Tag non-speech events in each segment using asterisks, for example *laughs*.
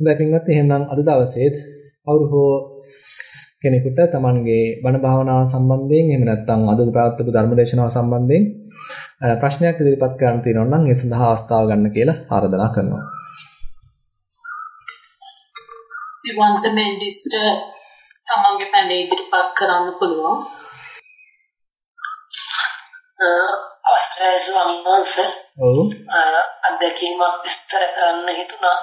හොඳයි පින්වත් එහෙනම් අද දවසේත් කවුරු හෝ කෙනෙකුට Tamanගේ බණ භාවනාව සම්බන්ධයෙන් එහෙම නැත්නම් අද ප්‍රාර්ථක ධර්මදේශනාව සම්බන්ධයෙන් ප්‍රශ්නයක් ඉදිරිපත් කරන්න තියෙනවා නම් ඒ සඳහා අවස්ථාව ගන්න කියලා ආරාධනා කරනවා. විවන්ත මෙන්ඩිස්ට තමන්ගේ පැන ඉදිරිපත් කරන්න පුළුවන්. ස්වාමීන්. ඔව්. අත්දැකීමක් විස්තර කරන්න හිතුණා.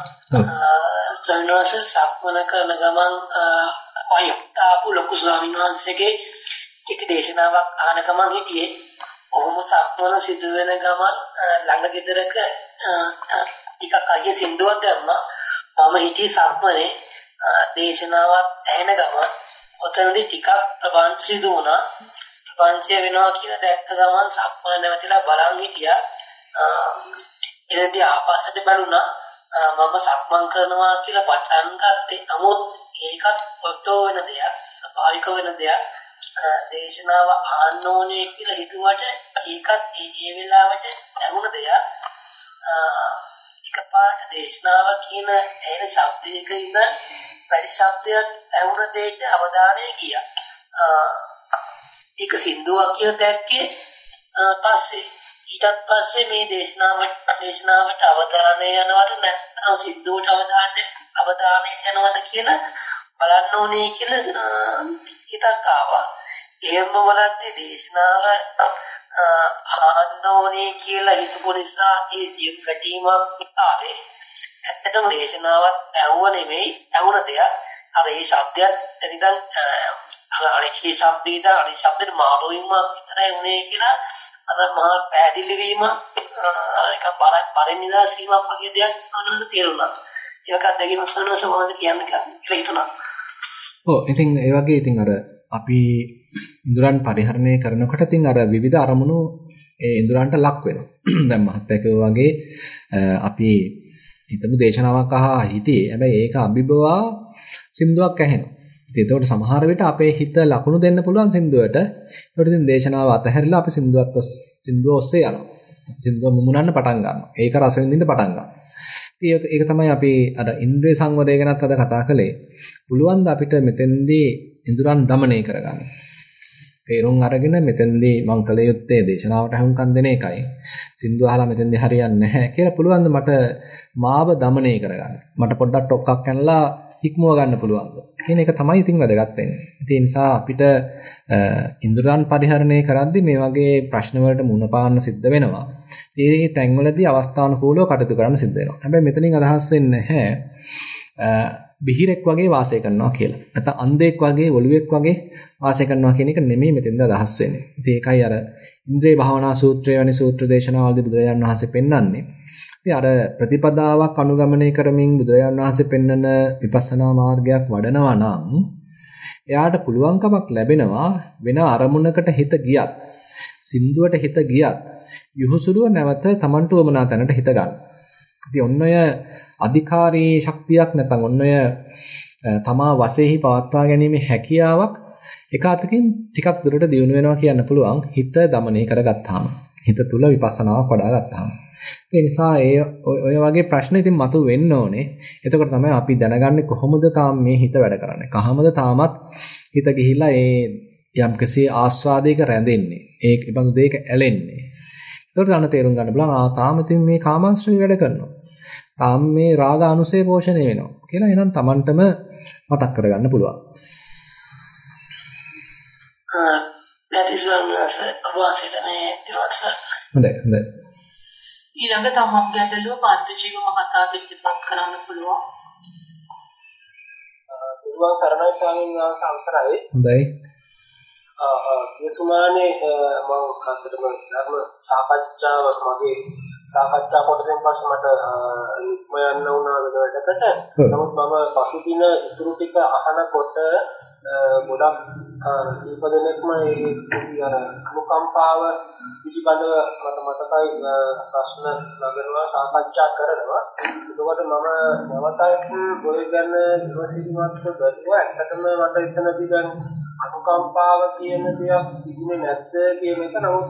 ස්වාමීන් වහන්සේ සක්මන කරන ගමන් වයෝතාපු ලොකු ස්වාමීන් වහන්සේගේ කිසි දේශනාවක් ආන ගමන් හිටියේ. ඔහොම සක්මන සිදු වෙන ගමන් ළඟ ගෙදරක ටිකක් අයිය සින්දුවක් දැම්මා. මම හිටියේ සක්මනේ දේශනාවක් ඇහෙන ගමන් ඔතනදී ටිකක් ප්‍රපංච සිදු වුණා. ප්‍රපංචය වෙනවා කියලා දැක්ක ගමන් සක්මන නැවතිලා බලන් හිටියා. එතනදී ආපස්සට බැලුණා. මම සක්මන් කරනවා කියලා පටන් ගත්තේ. නමුත් ඒකත් ඔටෝ වෙන දෙයක්, ස්වභාවික වෙන දෙයක්. දේශනාව ආන්න ඕනේ කියලා හිතුවට ඒකත් ඒ ඒ වෙලාවට ලැබුණ දෙයක්. එකපාරට දේශනාව කියන එන ශබ්දයක ඉඳන් වැඩි ශබ්දයක් ඇහුණ දෙයට අවධානය ගියා. ඒක සින්දුවක් කියලා දැක්කේ පස්සේ ඊටත් පස්සේ මේ දේශනාවට දේශනාවට අවධානය යනවද නැත්නම් සින්දුවට අවධානය අවධානයට යනවද කියලා බලන්න ඕනේ කියලා හිතක් ආවා. එහෙම බලද්දී දේශනාව ආන්න ඕනේ කියලා හිතපු නිසා ඒ සියුම් කැටීමක් ආවේ. ඇත්තටම දේශනාවක් ඇහුව නෙමෙයි ඇහුණ දෙයක්. අර ඒ ශබ්දයක් එතනින් අර අනිකේ ශබ්දේද අනිත් ශබ්දෙට මාරු වීමක් විතරයි උනේ කියලා අර මහා පැහැදිලි වීම නිකන් බර බරින් නිදාස් වීමක් වගේ දෙයක් අනුමත තේරුණා. ඒක අත්දැකීම සනස මොනවද කියන්න කියලා හිතුණා. ඔව් ඉතින් ඒ වගේ ඉතින් අර අපි ඉඳුරන් පරිහරණය කරනකොට ඉතින් අර විවිධ අරමුණු ඒ ඉඳුරන්ට ලක් වෙනවා. *clears throat* දැන් මහත්යක වගේ අපි හිතමු දේශනාවක් අහා හිටියේ. හැබැයි ඒක අභිබවා සින්දුවක් ඇහෙනවා. ඉතින් ඒකට සමහර විට අපේ හිත ලකුණු දෙන්න පුළුවන් සින්දුවට. ඒකට ඉතින් දේශනාව අතහැරිලා අපි සින්දුවත් සින්දුව ඔස්සේ යනවා. සින්දුව මුමුණන්න පටන් ගන්නවා. ඒක රස විඳින්න පටන් ගන්නවා. ඉතින් ඒක තමයි අපි අර ඉන්ද්‍රිය සංවරය ගැනත් අද කතා කළේ. පුළුවන් ද අපිට මෙතෙන්දී ඉඳුරන් দমনය කරගන්න. තේරුම් අරගෙන මෙතෙන්දී මම කළ යුත්තේ දේශනාවට හුම්කම් දෙන එකයි. සින්දු අහලා මෙතෙන්දී හරියන්නේ නැහැ කියලා පුළුවන් මට මාව দমনය කරගන්න. මට පොඩ්ඩක් ටොක්ක්ක් කනලා ඉක්මව ගන්න පුළුවන්ද කියන එක තමයි ඉතින් වැදගත් වෙන්නේ. ඒ නිසා අපිට ඉන්ද්‍රයන් පරිහරණය කරද්දී මේ වගේ ප්‍රශ්න වලට මුහුණ පාන්න සිද්ධ වෙනවා. ඒ තැන්වලදී අවස්ථානුකූලව කටයුතු කරන්න සිද්ධ වෙනවා. හැබැයි මෙතනින් අදහස් වෙන්නේ නැහැ බිහිරෙක් වගේ වාසය කරනවා කියලා. නැත්නම් අන්ධෙක් වගේ ඔළුවෙක් වගේ වාසය කරනවා කියන එක නෙමෙයි මෙතෙන්ද අදහස් වෙන්නේ. ඉතින් ඒකයි අර ඉන්ද්‍රිය භාවනා සූත්‍රය වැනි සූත්‍ර දේශනාවලදී බුදුරජාණන් වහන්සේ පෙන්වන්නේ. ඉතින් අර ප්‍රතිපදාවක් අනුගමනය කරමින් බුදුරජාන් වහන්සේ පෙන්වන විපස්සනා මාර්ගයක් වඩනවා නම් එයාට පුළුවන්කමක් ලැබෙනවා වෙන අරමුණකට හිත ගියත් සින්දුවට හිත ගියත් යහුසුරුව නැවත Tamanට වමනා තැනට හිත ගන්න. ඉතින් ඔන්න ඔය අධිකාරී ශක්තියක් නැත්නම් ඔන්න ඔය තමා වශයෙන් පවත්වා ගැනීම හැකියාවක් එක අතකින් ටිකක් දුරට දියුණු වෙනවා කියන්න පුළුවන් හිත দমনය කරගත්තාම. හිත තුල විපස්සනාවක් වඩා ගත්තාම. ඒ නිසා ඒ ඔය වගේ ප්‍රශ්න ඉතින් මතු වෙන්න ඕනේ. එතකොට තමයි අපි දැනගන්නේ කොහොමද තාම මේ හිත වැඩ කරන්නේ. කහමද තාමත් හිත ගිහිල්ලා ඒ යම්කිසි ආස්වාදයක රැඳෙන්නේ. ඒ බඳු දෙයක ඇලෙන්නේ. එතකොට ගන්න තේරුම් ගන්න බලන්න ආ තාම ඉතින් මේ කාමාශ්‍රය වැඩ කරනවා. තාම මේ රාග අනුසය පෝෂණය වෙනවා. කියලා එහෙනම් Tamanටම මතක් කරගන්න පුළුවන්. That is one අවාසිත මේ දිනවස හොඳයි හොඳයි. ඊළඟ තමම් ගැටලුව පන්තිජීව මහතාට ඉදිරිපත් කරන්න පුළුවන්. දිරුවන් සරණයි ස්වාමීන් වහන්සේ අවසරයි. හොඳයි. මේ සුමානේ මම කතරම ධර්ම සාකච්ඡාව මගේ සාකච්ඡා කොටසෙන් පස්සේ මට නික්ම යන්න වුණා වෙන වැඩකට. නමුත් මම පසුදින ඉතුරු ටික අහනකොට ගොඩක් දීප දෙනෙක්ම ඒ අර අනුකම්පාව පිළිබඳව මට මතකයි ප්‍රශ්න නගරවා සාකච්ඡා කරනවා. එතකොට මම නැවතත් ඔය ගැන විමසිලිමත් බැලුවා. ඇත්තටම මට එතනදී දැන් අනුකම්පාව කියන දෙයක් තිබුණේ නැද්ද කියන එක නමුත්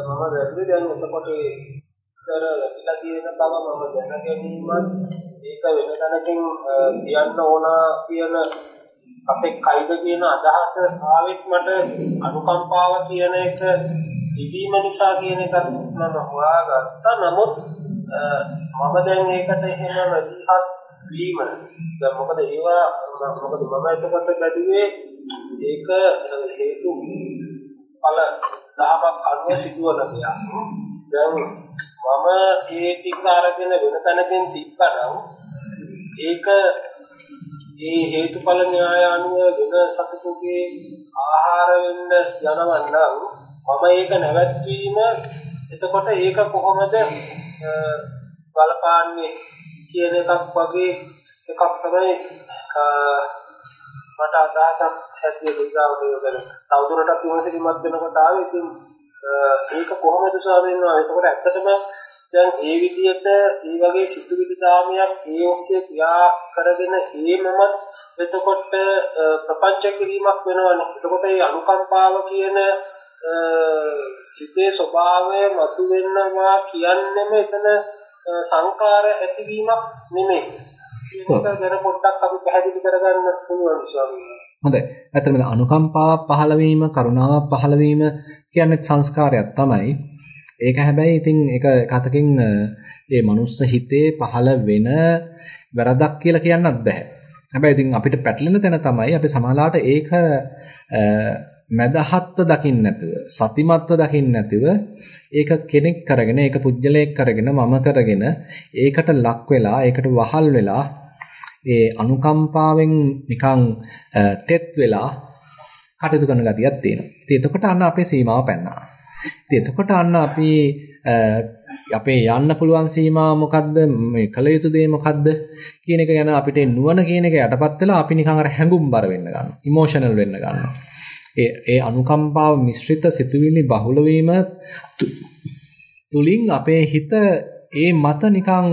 මම වැරදි දැන් එතකොට ඒතර ලැබිලා තියෙන බව මම දැන ගැනීමත් ඒක වෙන තැනකින් කියන්න ඕන කියන සතෙක් කයිද කියන අදහස ආවෙත් මට අනුකම්පාව කියන එක තිබීම නිසා කියන එකත් මම හොයාගත්තා. නමුත් මම දැන් ඒකට එහෙම මැදිහත් වීම දැන් මොකද ඒවා මොකද මම එතකොට බැලුවේ ඒක හේතු ඵල දහමක් අනුව සිදුවන දෙයක්. දැන් මම ඒ ටික අරගෙන වෙන තැනකින් තිබ්බනම් ඒක ඒ හේතුඵල න්‍යාය අනුව වෙන සතුටුගේ ආහාර වෙන්න යනවා නම් මම ඒක නැවැත්වීම එතකොට ඒක කොහොමද බලපාන්නේ කියන එකක් වගේ එකක් තමයි මට අදහසක් හැටියට ඊගාවට යොදන. තවදුරටත් විමසිලිමත් වෙනකොට ආවේ ඉතින් ඒක කොහොමද ස්වාමීන් වහන්සේ? එතකොට ඇත්තටම දැන් ඒ විදිහට ඒ වගේ සිතුවිලි දාමයක් ඒ ඔස්සේ ක්‍රියා කරගෙන ඒමම එතකොට ප්‍රපංච කිරීමක් වෙනවනේ. එතකොට මේ අනුකම්පාව කියන සිතේ ස්වභාවය මතුවෙනවා කියන්නේම එතන සංකාර ඇතිවීමක් නෙමෙයි. ඒක ගැන පොඩ්ඩක් අපි පැහැදිලි කරගන්න පුළුවන් ස්වාමීන් වහන්සේ. හොඳයි. ඇත්තටම අනුකම්පාවක් පහළ වීම, කරුණාවක් පහළ වීම කියන්නේ සංස්කාරයක් තමයි. ඒක හැබැයි ඉතින් ඒක කතකින් ඒ මනුස්ස හිතේ පහළ වෙන වැරදක් කියලා කියන්නත් බෑ. හැබැයි ඉතින් අපිට පැටලෙන තැන තමයි අපි සමාලාට ඒක මදහත්ව දකින්න නැතුව සතිමත්ව දකින්න නැතුව ඒක කෙනෙක් කරගෙන ඒක පුජ්‍යලයක් කරගෙන මම කරගෙන ඒකට ලක් වෙලා ඒකට වහල් වෙලා ඒ අනුකම්පාවෙන් නිකන් තෙත් වෙලා කටයුතු කරන ගතියක් තියෙනවා. ඉතින් එතකොට අන්න අපේ සීමාව පැන්නා. ඉතින් එතකොට අන්න අපි අපේ යන්න පුළුවන් සීමා මොකද්ද මේ කල යුතු දේ මොකද්ද කියන එක ගැන අපිට නුවණ කියන එක යටපත් වෙලා අපි නිකන් අර හැඟුම්බර වෙන්න ගන්නවා. ඉමෝෂනල් වෙන්න ගන්නවා. ඒ ඒ අනුකම්පාව මිශ්‍රිත සිතුවිලි බහුල වීම තුලින් අපේ හිත ඒ මත නිකන්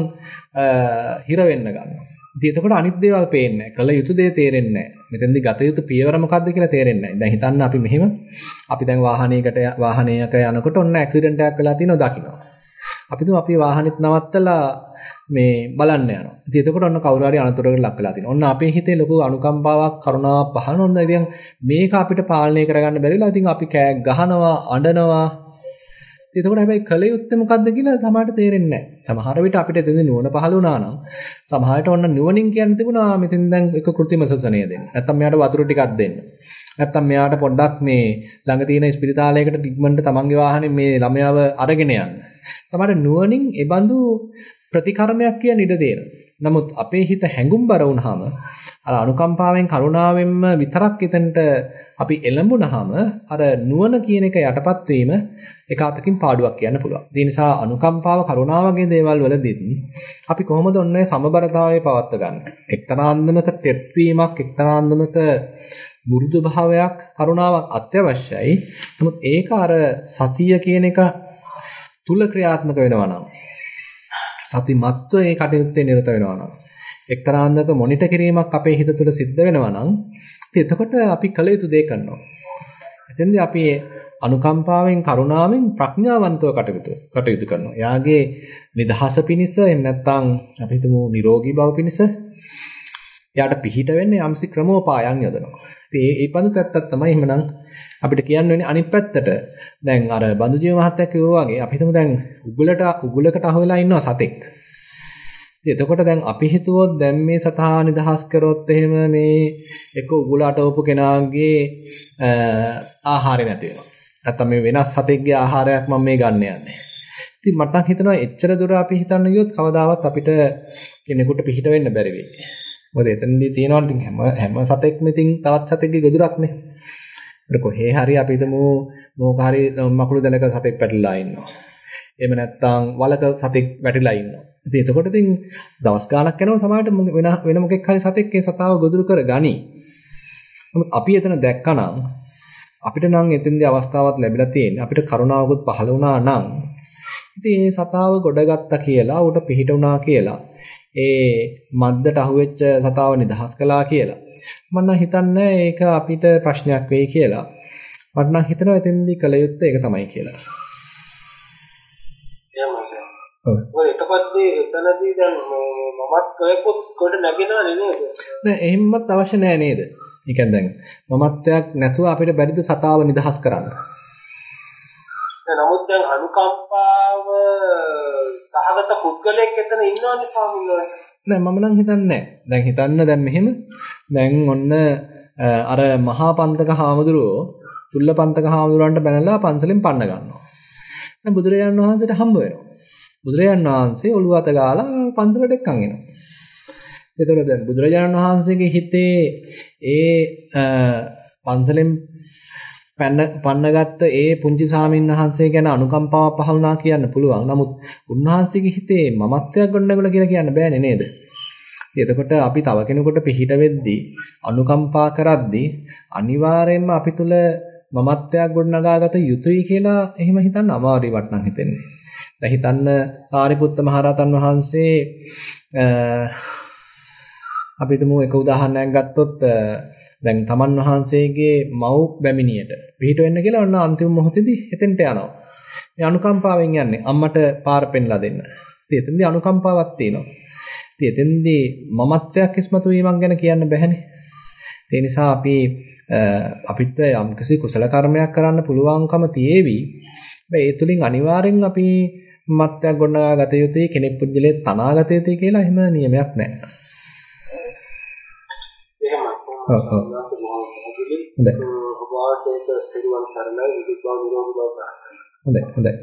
හිර වෙන්න ගන්නවා. ඉතින් එතකොට අනිත් දේවල් පේන්නේ නැහැ. කළ යුතු දේ තේරෙන්නේ නැහැ. මෙතෙන්දි ගත යුතු පියවර මොකක්ද කියලා තේරෙන්නේ නැහැ. දැන් හිතන්න අපි මෙහෙම අපි දැන් වාහනයකට වාහනයක යනකොට ඔන්න ඇක්සිඩන්ට් එකක් වෙලා තියෙනවා දකින්න. අපි තුමු අපි වාහනෙත් නවත්තලා මේ බලන්න යනවා. ඉතින් එතකොට ඔන්න කවුරු හරි අනතුරකට ලක් වෙලා තියෙනවා. ඔන්න අපේ හිතේ ලොකු අනුකම්පාවක් කරුණාවක් පහළ ඔන්න ඉතින් මේක අපිට පාලනය කරගන්න බැරිලා ඉතින් අපි කෑ ගහනවා, අඬනවා, එතකොට හැබැයි කල යුත්තේ මොකද්ද කියලා සමහරට තේරෙන්නේ නැහැ. සමහර විට අපිට එතෙන්දී නුවණ පහළ වුණා නම් සමහරට ඔන්න නුවණින් කියන්න තිබුණා මෙතෙන් දැන් එක කෘත්‍රිම සසනය දෙන්න. නැත්තම් මෙයාට වතුර ටිකක් දෙන්න. නැත්තම් මෙයාට පොඩ්ඩක් මේ ළඟ තියෙන ස්පිරිතාලයකට ටික්මන්ට තමන්ගේ වාහනේ මේ ළමයාව අරගෙන යන්න. සමහර නුවණින් ඒ බඳු ප්‍රතිකර්මයක් කියන ඉඩ දෙනවා. නමුත් අපේ හිත හැඟුම්බර වුණාම අර අනුකම්පාවෙන් කරුණාවෙන්ම විතරක් එතනට අපි එළඹුණාම අර නුවණ කියන එක යටපත් වීම එක අතකින් පාඩුවක් කියන්න පුළුවන්. ඒ නිසා අනුකම්පාව කරුණාව වගේ දේවල් වලදී අපි කොහොමද ඔන්නේ සමබරතාවය පවත්ව ගන්න. එක්තරා අන්දමක තෙත්වීමක් එක්තරා අන්දමක මුරුදු භාවයක් කරුණාවක් අත්‍යවශ්‍යයි. නමුත් ඒක අර සතිය කියන එක තුල ක්‍රියාත්මක වෙනවා නම් සතිමත්ව ඒ කටයුත්තේ නිරත වෙනවා නම් එක්තරාන්දක මොනිටර් කිරීමක් අපේ හිත තුළ සිද්ධ වෙනවා නම් ඉතින් එතකොට අපි කළ යුතු දේ කරනවා. එතෙන්දී අපි අනුකම්පාවෙන් කරුණාවෙන් ප්‍රඥාවන්තව කටයුතු කටයුතු කරනවා. එයාගේ නිදහස පිණිස එහෙම නැත්නම් අපි හිතමු නිරෝගී බව පිණිස එයාට පිහිට වෙන්නේ යම්සි ක්‍රමෝපායන් යොදනවා. ඉතින් ඒ ඒ බඳු පැත්තක් තමයි එහෙමනම් අපිට කියන්න වෙන්නේ අනිත් පැත්තට. දැන් අර බඳුජීව මහත්තයා කිව්වා වගේ අපි හිතමු දැන් උගලට උගලකට අහු වෙලා ඉන්නවා සතෙක්. එතකොට දැන් අපි හිතුවොත් දැන් මේ සතා නිදහස් කරොත් එහෙම මේ එක උගුලට වපු කෙනාගේ ආහාරය නැති වෙනවා. නැත්තම් මේ වෙනස් සතෙක්ගේ ආහාරයක් මම මේ ගන්න යන්නේ. ඉතින් මට හිතෙනවා එච්චර දුර අපි හිතන්න ගියොත් කවදාවත් අපිට කෙනෙකුට පිහිට වෙන්න බැරි වෙයි. මොකද එතනදී තියෙනවා ඉතින් හැම හැම සතෙක්ම ඉතින් තවත් සතෙක්ගේ ගොදුරක්නේ. ඒක කොහේ හරි අපි හිතමු මොකක් හරි මකුළු දැලක සතෙක් පැටලලා ඉන්නවා. එහෙම නැත්නම් වලක සතෙක් වැටිලා ඉන්නවා. ඉතින් එතකොට ඉතින් දවස් ගාණක් යනකොට සමහරට වෙන වෙන මොකෙක් හරි සතෙක් ඒ සතාව ගොදුරු කර ගනි. නමුත් අපි එතන දැක්කනම් අපිට නම් එතෙන්දී අවස්ථාවක් ලැබිලා තියෙන්නේ අපිට කරුණාවකුත් පහළ වුණා නම් ඉතින් මේ සතාව ගොඩගත්තා කියලා උට පිහිට වුණා කියලා ඒ මද්දට අහුවෙච්ච සතාව නිදහස් කළා කියලා මම නම් හිතන්නේ ඒක අපිට ප්‍රශ්නයක් වෙයි කියලා මට නම් හිතෙනවා එතෙන්දී කල යුත්තේ ඒක තමයි කියලා. එතකොට එතනදී දැන් මමත් ඔයකොත් කොට නැගෙනා නේද? නෑ එහෙමත් අවශ්‍ය නෑ නේද? ඒ කියන්නේ දැන් මමත්වයක් නැතුව අපිට බැරිද සතාව නිදහස් කරන්න? නමුත් දැන් අනුකම්පාව සහගත පුද්ගලයෙක් එතන ඉන්නවනේ ස්වාමීන් වහන්සේ. නෑ මම නම් හිතන්නේ දැන් හිතන්න දැන් මෙහෙම දැන් ඔන්න අර මහා පන්තක හාමුදුරුවෝ චුල්ලපන්තක හාමුදුරන්ට බැනලා පන්සලෙන් පන්න ගන්නවා. දැන් බුදුරජාණන් වහන්සේට හම්බ වෙනවා. බුදුරජාණන් වහන්සේ ඔළුව අත ගාලා පන්සලට එක්කන් එනවා. එතකොට දැන් බුදුරජාණන් වහන්සේගේ හිතේ ඒ පන්සලෙන් පන්න පන්නගත්ත ඒ පුංචි සාමින් වහන්සේ ගැන අනුකම්පාව පහළුණා කියන්න පුළුවන්. නමුත් උන්වහන්සේගේ හිතේ මමත්වයක් ගොඩනගලා කියලා කියන්න බෑනේ නේද? එතකොට අපි තව කෙනෙකුට පිහිට වෙද්දී අනුකම්පා කරද්දී අනිවාර්යයෙන්ම අපි තුල මමත්වයක් ගොඩනගාගත යුතුයි කියලා එහෙම හිතන්න අමාරුයි වටනම් හිතෙන්නේ. දැන් හිතන්න සාරිපුත්ත මහරහතන් වහන්සේ අපි තුමු එක උදාහරණයක් ගත්තොත් දැන් තමන් වහන්සේගේ මව් බැමිණියට පිහිට වෙන්න කියලා ඔන්න අන්තිම මොහොතේදී එතෙන්ට යනවා. මේ අනුකම්පාවෙන් යන්නේ අම්මට පාර පෙන්ලා දෙන්න. ඉතින් එතෙන්දී අනුකම්පාවක් තියෙනවා. ඉතින් එතෙන්දී මමත්වයක් ඉස්මතු වීමක් ගැන කියන්න බැහැනේ. ඒ නිසා අපි අපිට යම්කිසි කුසල කර්මයක් කරන්න පුළුවන්කම තියේවි. හැබැයි ඒ තුලින් අනිවාර්යෙන් අපි මත්යක් ගොඩනගා ගත යුතුයි කෙනෙක් පුජ්‍යලේ තනා ගත යුතුයි කියලා එහෙම නියමයක් නැහැ. එහෙමයි. සම්මාස බොහොම පැහැදිලි. ඔබ වාසයට පෙරුවන් සරණයි විදිත් බව නිරෝධ බව ප්‍රාර්ථනා. හොඳයි හොඳයි.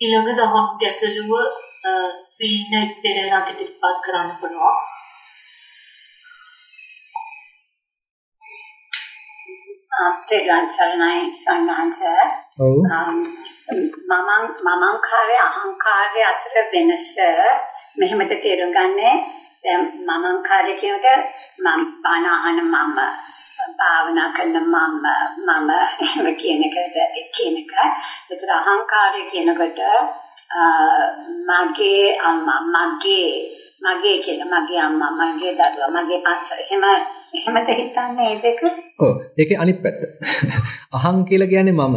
ඊළඟ දහම් ගැටලුව ස්වීන පෙරේරාට ඉදිරිපත් කරන්න පුළුවන්. තෙරුවන් සරණයි සංඝාංශ ඔව්. මම මමංකාරය අහංකාරය අතර වෙනස මෙහෙමද තේරුම් ගන්නේ? දැන් මමංකාරය කියනකොට මම බණ අහන මම භාවනා කරන මම මම එහෙම කියන එකට කියන එක ඒතර අහංකාරය කියනකොට මගේ අම්මා මගේ මගේ කියන මගේ අම්මා මගේ දරුවා මගේ පච්ච එහෙම එහෙමද හිතන්නේ මේ දෙක? ඔව් ඒකේ අනිත් පැත්ත. *laughs* අහං කියලා කියන්නේ මම,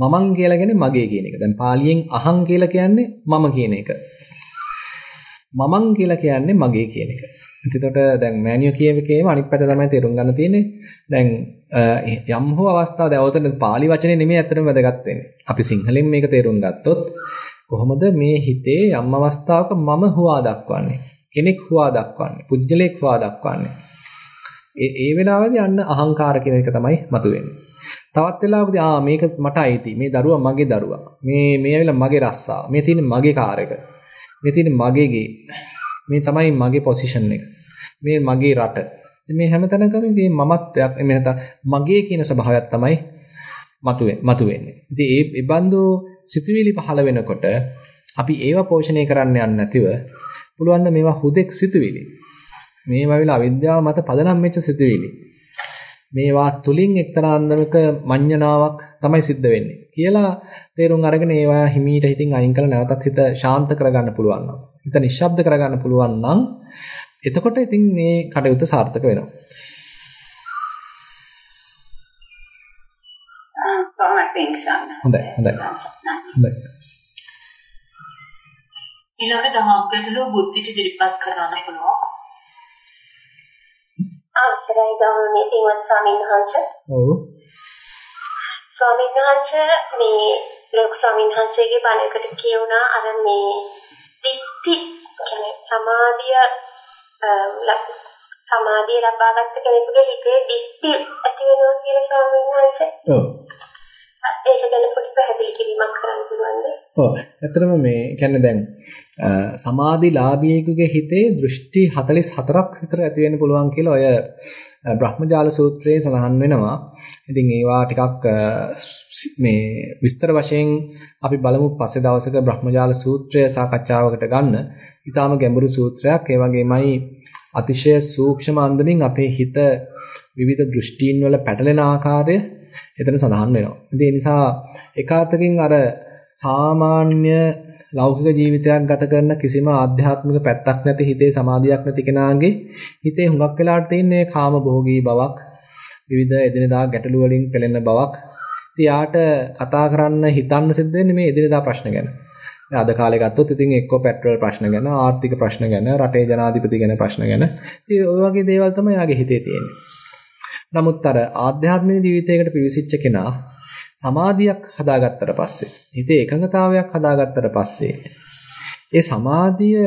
මමං කියලා කියන්නේ මගේ කියන එක. දැන් පාලියෙන් අහං කියලා කියන්නේ මම කියන එක. මමං කියලා කියන්නේ මගේ කියන එක. එතකොට දැන් මෑනියෝ කියවකේම අනිත් පැත්ත තමයි තේරුම් ගන්න තියෙන්නේ. දැන් යම් හෝ අවස්ථාව දැන් ඔතන පාලි වචනේ නෙමෙයි ඇත්තටම වැදගත් වෙන්නේ. අපි සිංහලෙන් මේක තේරුම් ගත්තොත් කොහොමද මේ හිතේ යම් අවස්ථාවක මම හුවා දක්වන්නේ? කෙනෙක් හුවා දක්වන්නේ, පුද්ගලයෙක් හුවා දක්වන්නේ. ඒ ඒ වෙලාවේදී අන්න අහංකාර කියන එක තමයි මතුවෙන්නේ. තවත් වෙලාවකදී ආ මේක මට අයිති. මේ දරුවා මගේ දරුවා. මේ මේ ඇවිල්ලා මගේ රස්සා. මේ තියෙන මගේ කාර් එක. මේ තියෙන මගේ ගේ. මේ තමයි මගේ පොසිෂන් එක. මේ මගේ රට. මේ හැම තැනකම මේ මමත්වයක් එමෙ නැත්නම් මගේ කියන ස්වභාවයක් තමයි මතුවෙන්නේ. ඉතින් ඒ ඒ බඳු සිතුවිලි පහළ වෙනකොට අපි ඒව පෝෂණය කරන්න යන්නේ නැතිව පුළුවන් ද මේවා හුදෙක් සිතුවිලි. මේවා විල අවිද්‍යාව මත පදනම් වෙච්ච සිතුවිලි. මේවා තුලින් එක්තරා අන්දමක මඤ්ඤණාවක් තමයි සිද්ධ වෙන්නේ කියලා තේරුම් අරගෙන ඒවා හිමීට හිතින් අයින් කරලා නැවතත් හිත ශාන්ත කරගන්න පුළුවන් නම් හිත නිශ්ශබ්ද කරගන්න පුළුවන් නම් එතකොට ඉතින් මේ කටයුත්ත සාර්ථක වෙනවා. හොඳයි හොඳයි. හොඳයි. ඊළඟ දහම් ගැටලුව බුද්ධිට ඉදිරිපත් කරන්න පුළුවන්. අවසරයි ගෞරවනීය පින්වත් ස්වාමීන් වහන්සේ. ඔව්. ස්වාමීන් වහන්සේ මේ ලෝක ස්වාමීන් වහන්සේගේ බණකට කියුණා අර මේ දික්ටි කියන්නේ සමාධිය සමාධිය ලබාගත්ත කෙනෙකුගේ හිතේ දික්ටි ඇති වෙනවා කියන ස්වාමීන් වහන්සේ. ඔව්. ඒක ගැන පොඩි පැහැදිලි කිරීමක් කරන්න පුළුවන්ද? ඔව්. ඇත්තටම මේ කියන්නේ දැන් සමාධිලාභියෙකුගේ හිතේ දෘෂ්ටි 44ක් විතර ඇති වෙන්න පුළුවන් කියලා ඔය බ්‍රහ්මජාල සූත්‍රයේ සඳහන් වෙනවා. ඉතින් ඒවා ටිකක් මේ විස්තර වශයෙන් අපි බලමු පස්සේ දවසක බ්‍රහ්මජාල සූත්‍රය සාකච්ඡාවකට ගන්න. ඊටාම ගැඹුරු සූත්‍රයක්. ඒ වගේමයි අතිශය සූක්ෂම අන්දමින් අපේ හිත විවිධ දෘෂ්ටීන් වල පැටලෙන ආකාරය එතන සඳහන් වෙනවා. ඉතින් ඒ නිසා එකාතකින් අර සාමාන්‍ය ලෞකික ජීවිතයක් ගත කරන කිසිම ආධ්‍යාත්මික පැත්තක් නැති හිතේ සමාධියක් නැති කෙනාගේ හිතේ හුඟක් වෙලාට තියෙන්නේ කාම භෝගී බවක් විවිධ එදිනෙදා ගැටලු වලින් පෙළෙන බවක් ඉතින් යාට කතා කරන්න හිතන්න සිද්ධ වෙන්නේ මේ එදිනෙදා ප්‍රශ්න ගැන. අද කාලේ ගත්තොත් ඉතින් එක්කෝ පෙට්‍රල් ප්‍රශ්න ගැන, ආර්ථික ප්‍රශ්න ගැන, රටේ ජනාධිපති ගැන ප්‍රශ්න ගැන. ඉතින් ඔය වගේ දේවල් තමයි යාගේ හිතේ තියෙන්නේ. නමුත් අර ආධ්‍යාත්මික ජීවිතයකට පිවිසිච්ච කෙනා සමාධියක් හදාගත්තට පස්සේ, හිතේ එකඟතාවයක් හදාගත්තට පස්සේ ඒ සමාධිය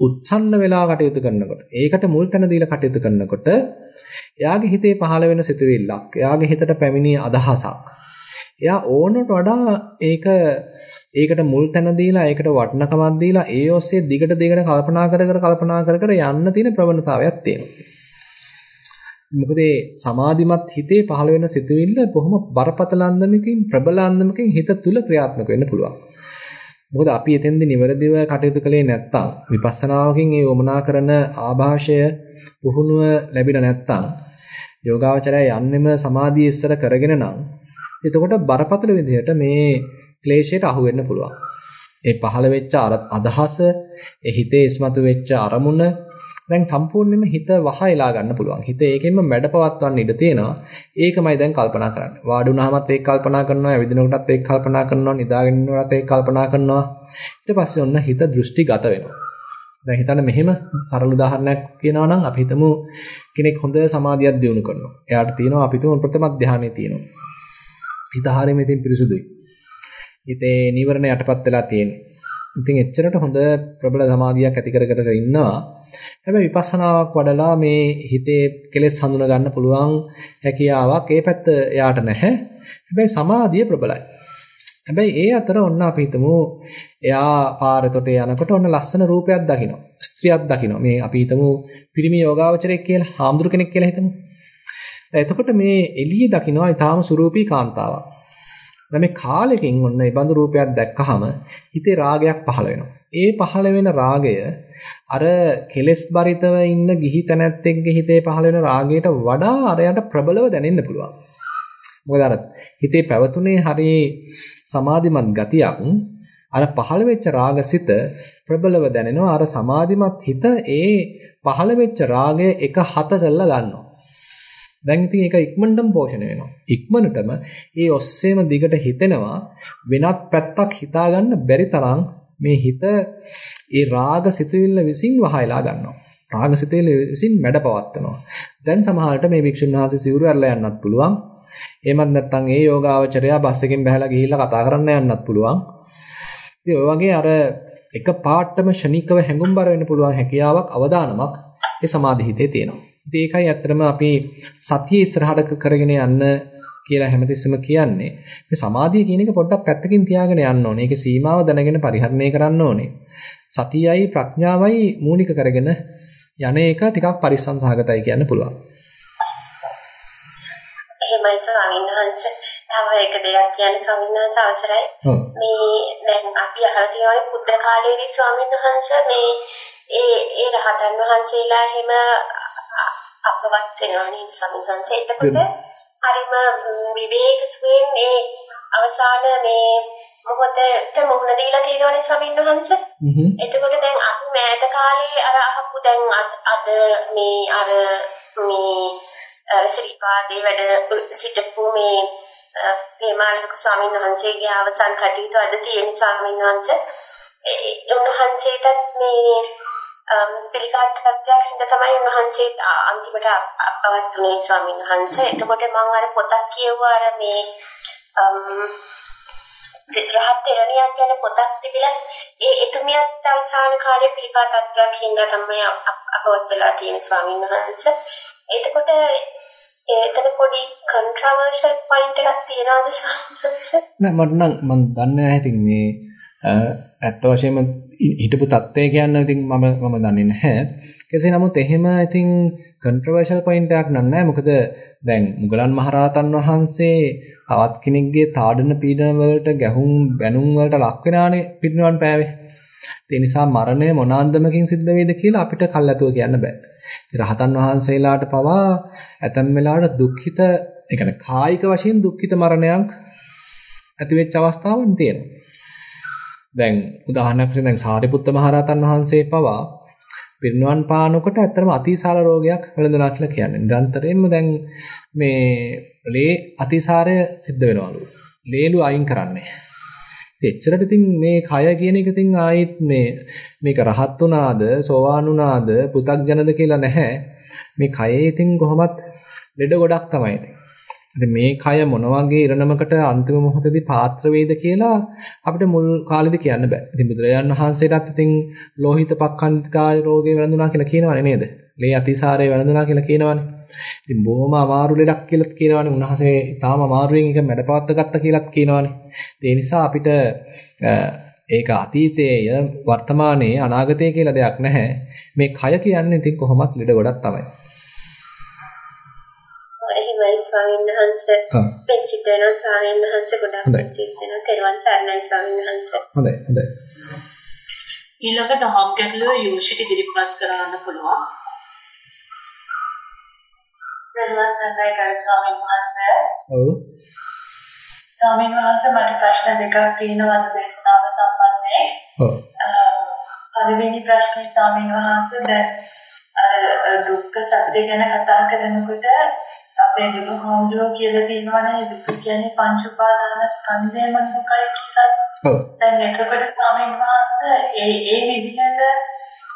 උත්සන්න වෙලා කටයුතු කරනකොට ඒකට මුල් තැන දීලා කටයුතු කරනකොට එයාගේ හිතේ පහළ වෙන සිතුවිල්ලක් එයාගේ හිතට පැමිණි අදහසක් එයා ඕනට වඩා ඒක ඒකට මුල් තැන දීලා ඒකට වටිනකමක් දීලා ඒ ඔස්සේ දිගට දිගට කල්පනා කර කර කල්පනා කර කර යන්න තියෙන ප්‍රවණතාවයක් තියෙනවා. මොකද මේ සමාධිමත් හිතේ පහළ වෙන සිතුවිල්ල බොහොම බරපතල අන්දමකින් ප්‍රබල අන්දමකින් හිත තුල ක්‍රියාත්මක වෙන්න පුළුවන්. මොකද අපි එතෙන්දී නිවැරදිව කටයුතු කළේ නැත්නම් විපස්සනාවකින් ඒ වමනා කරන ආభాෂය පුහුණුව ලැබිලා නැත්නම් යෝගාවචරය යන්නෙම සමාධිය ඉස්සර කරගෙන නම් එතකොට බරපතල විදිහට මේ ක්ලේශයට අහු වෙන්න පුළුවන්. ඒ පහළ වෙච්ච අදහස, ඒ හිතේ ඉස්මතු වෙච්ච අරමුණ දැන් සම්පූර්ණයෙන්ම හිත වහයලා ගන්න පුළුවන්. හිත ඒකෙන්ම මැඩපවත්වන්න ඉඩ තියෙනවා. ඒකමයි දැන් කල්පනා කරන්නේ. වාඩි වුණාමත් ඒක කල්පනා කරනවා, ඇවිදිනකොටත් ඒක කල්පනා කරනවා, නිදාගෙන ඉන්නකොටත් ඒක කල්පනා කරනවා. ඊට පස්සේ ඔන්න හිත දෘෂ්ටිගත වෙනවා. දැන් හිතන්න මෙහෙම සරල උදාහරණයක් කියනවා නම් අපි හිතමු කෙනෙක් හොඳ සමාධියක් දියුණු කරනවා. එයාට තියෙනවා අපි තුමු ප්‍රථම ධානයේ තියෙනවා. හිත හරියම ඉතින් පිරිසුදුයි. හිතේ නීවරණ යටපත් වෙලා තියෙන්නේ. ඉතින් එච්චරට හොඳ ප්‍රබල සමාධියක් ඇති කර කර ඉන්නවා. හැබැයි විපස්සනාවක් වඩලා මේ හිතේ කෙලෙස් හඳුනා ගන්න පුළුවන් හැකියාවක් ඒ පැත්ත එයාට නැහැ. හැබැයි සමාධිය ප්‍රබලයි. හැබැයි ඒ අතර ඔන්න අපි හිතමු එයා පාරතොට යනකොට ඔන්න ලස්සන රූපයක් දකිනවා. ස්ත්‍රියක් දකිනවා. මේ අපි හිතමු පිරිමි යෝගාවචරයෙක් කියලා, හාමුදුරු කෙනෙක් කියලා හිතමු. එතකොට මේ එළියේ දකිනවා ඊටාම සුරූපී කාන්තාවක්. දැන් මේ කාලෙකින් ඔන්න මේ බඳු රූපයක් දැක්කහම හිතේ රාගයක් පහළ වෙනවා. ඒ පහළ වෙන රාගය අර කෙලෙස් බරිතව ඉන්න ගිහි තැනැත්තෙක්ගේ හිතේ පහළ වෙන රාගයට වඩා අරයට ප්‍රබලව දැනෙන්න පුළුවන්. මොකද අර හිතේ පැවතුනේ හරි සමාධිමත් ගතියක් අර පහළ වෙච්ච රාගසිත ප්‍රබලව දැනෙනවා අර සමාධිමත් හිත ඒ පහළ වෙච්ච රාගය එක හත කරලා ගන්නවා. දැන් ඉතින් ඒක ඉක්මනටම පෝෂණය වෙනවා. ඉක්මනටම ඒ ඔස්සේම දිගට හිතෙනවා වෙනත් පැත්තක් හිතාගන්න බැරි තරම් මේ හිත ඒ රාග සිතුවිල්ල විසින් වහයලා ගන්නවා. රාග සිතුවිල්ල විසින් මැඩපවත්නවා. දැන් සමහරට මේ වික්ෂුන් වහන්සේ සිවුරු ඇරලා යන්නත් පුළුවන්. එහෙමත් නැත්නම් ඒ යෝගාවචරයා බස් එකෙන් බහලා ගිහිල්ලා කතා කරන්න යන්නත් පුළුවන්. ඉතින් ඔය වගේ අර එක පාටම ෂණිකව හැඟුම්බර වෙන්න පුළුවන් හැකියාවක් අවදානමක් ඒ සමාධි හිතේ තියෙනවා. ඉතින් ඒකයි ඇත්තටම අපි සතිය ඉස්සරහට කරගෙන යන්න කියලා හැමතිස්සෙම කියන්නේ මේ සමාධිය කියන එක පොඩ්ඩක් පැත්තකින් තියාගෙන යන්න ඕනේ. ඒකේ සීමාව දැනගෙන පරිහරණය කරන්න ඕනේ. සතියයි ප්‍රඥාවයි මූලික කරගෙන යන එක ටිකක් පරිස්සම් සහගතයි කියන්න පුළුවන්. එහෙමයි ස්වාමීන් වහන්සේ. තව එක දෙයක් කියන්නේ ස්වාමීන් වහන්සේ අවසරයි. මේ දැන් අපි අහලා තියෙනවානේ බුද්ධ කාලයේදී ස්වාමීන් වහන්සේ මේ ඒ ඒ රහතන් වහන්සේලා එහෙම අපවත් වෙනවනේ ස්වාමීන් වහන්සේ. එතකොට හරිම විවේක සුවයෙන් මේ අවසාන මේ මොහොතට මුහුණ දීලා තියෙනවනේ ස්වාමීන් වහන්සේ. එතකොට දැන් අපි මෑත කාලේ අර අහපු දැන් අද මේ අර මේ ශ්‍රීපාදේ වැඩ සිටපු මේ පේමාලක ස්වාමීන් වහන්සේගේ අවසන් කටයුතු අද තියෙන ස්වාමීන් වහන්සේ ඒ උන්වහන්සේටත් මේ පිළිකාත් තත්ත්වයක් හින්දා තමයි උන්වහන්සේ අන්තිමට අපවත් උනේ ස්වාමීන් වහන්සේ. එතකොට මම අර පොතක් කියවුවා අර මේ රහත් තෙරණියක් ගැන පොතක් තිබිලා ඒ එතුමියත් අවසාන කාලේ පිළිකා තත්ත්වයක් හින්දා තමයි අපවත් වෙලා තියෙන ස්වාමීන් වහන්සේ. එතකොට එතන පොඩි කන්ට්‍රවර්ෂල් පොයින්ට් එකක් තියනවාද ස්වාමීන් නෑ මට නම් මම දන්නේ නැහැ ඉතින් මේ ඇත්ත වශයෙන්ම හිටපු தත්ත්වය කියන්න ඉතින් මම මම දන්නේ නැහැ. කෙසේ නමුත් එහෙම ඉතින් කන්ට්‍රොවර්ෂල් පොයින්ට් එකක් නෑ. මොකද දැන් මුගලන් මහරහතන් වහන්සේ තවත් කෙනෙක්ගේ තාඩන පීඩන වලට ගැහුම් බැනුම් වලට ලක් වෙනානේ පිරිනවන් පෑවේ. ඒ නිසා මරණය මොන අන්දමකින් සිද්ධ වෙයිද කියලා අපිට කල්ැතුව කියන්න බෑ. රහතන් වහන්සේලාට පවා ඇතැම් වෙලාවට දුක්ඛිත, ඒ කියන්නේ කායික වශයෙන් දුක්ඛිත මරණයක් ඇති වෙච්ච අවස්ථාවන් තියෙනවා. දැන් උදාහරණයක් වශයෙන් දැන් සාරිපුත්ත මහරහතන් වහන්සේ පවා පිරිනුවන් පානකොට ඇත්තටම අතිසාර රෝගයක් වැළඳුනා කියලා කියන්නේ. නිරන්තරයෙන්ම දැන් මේ ලේ අතිසාරය සිද්ධ වෙනවලු. ලේලු අයින් කරන්නේ. එච්චරට ඉතින් මේ කය කියන එක ඉතින් ආයෙත් මේ මේක රහත් උනාද සෝවාන් උනාද පු탁ජනද කියලා නැහැ. මේ කයේ ඉතින් කොහොමත් ලෙඩ ගොඩක් තමයි. ඉතින් මේ කය මොන වගේ ඉරණමකට අන්තිම මොහොතේදී පාත්‍ර වේද කියලා අපිට මුල් කාලෙදි කියන්න බෑ. ඉතින් බුදුරජාණන් වහන්සේටත් ඉතින් ලෝහිත පක්ඛන්තිකාය රෝගේ වැළඳුනා කියලා කියනවනේ නේද? ලේ අතිසාරය වැළඳුනා කියලා කියනවනේ. ඉතින් බොහොම අමාරු ලෙඩක් කියලා කියනවනේ. උන්වහන්සේ තාම අමාරුවෙන් එක මැඩපවත්ව ගත්ත කියලාත් කියනවනේ. ඒ නිසා අපිට ඒක අතීතයේය වර්තමානයේ අනාගතය කියලා දෙයක් නැහැ. මේ කය කියන්නේ ඉතින් කොහොමත් ලෙඩ ගොඩක් තමයි. එහෙමයි ස්වාමීන් වහන්සේ. මේ සිතේන ස්වාමීන් වහන්සේ ගොඩක් සිතේන තෙරුවන් සරණයි ස්වාමීන් වහන්සේ. හොඳයි හොඳයි. ඊළඟට හම් ගැටලුව යෝෂිට ඉදිරිපත් කරන්න පුළුවන්. තෙරුවන් සරණයි කර ස්වාමීන් වහන්සේ. ඔව්. ස්වාමීන් වහන්සේ මට ප්‍රශ්න දෙකක් තියෙනවා දේශනාව සම්බන්ධයෙන්. ඔව්. පළවෙනි ප්‍රශ්නේ ස්වාමීන් වහන්සේ දැන් අර දුක්ඛ සත්‍ය ගැන කතා කරනකොට අපේ බුදුහාමුදුරුවෝ කියලා තියෙනවනේ දුක කියන්නේ පංච උපාදාන ස්කන්ධයම දුකයි කියලා. ඔව්. දැන් එතකොට ස්වාමීන් වහන්සේ ඒ ඒ විදිහට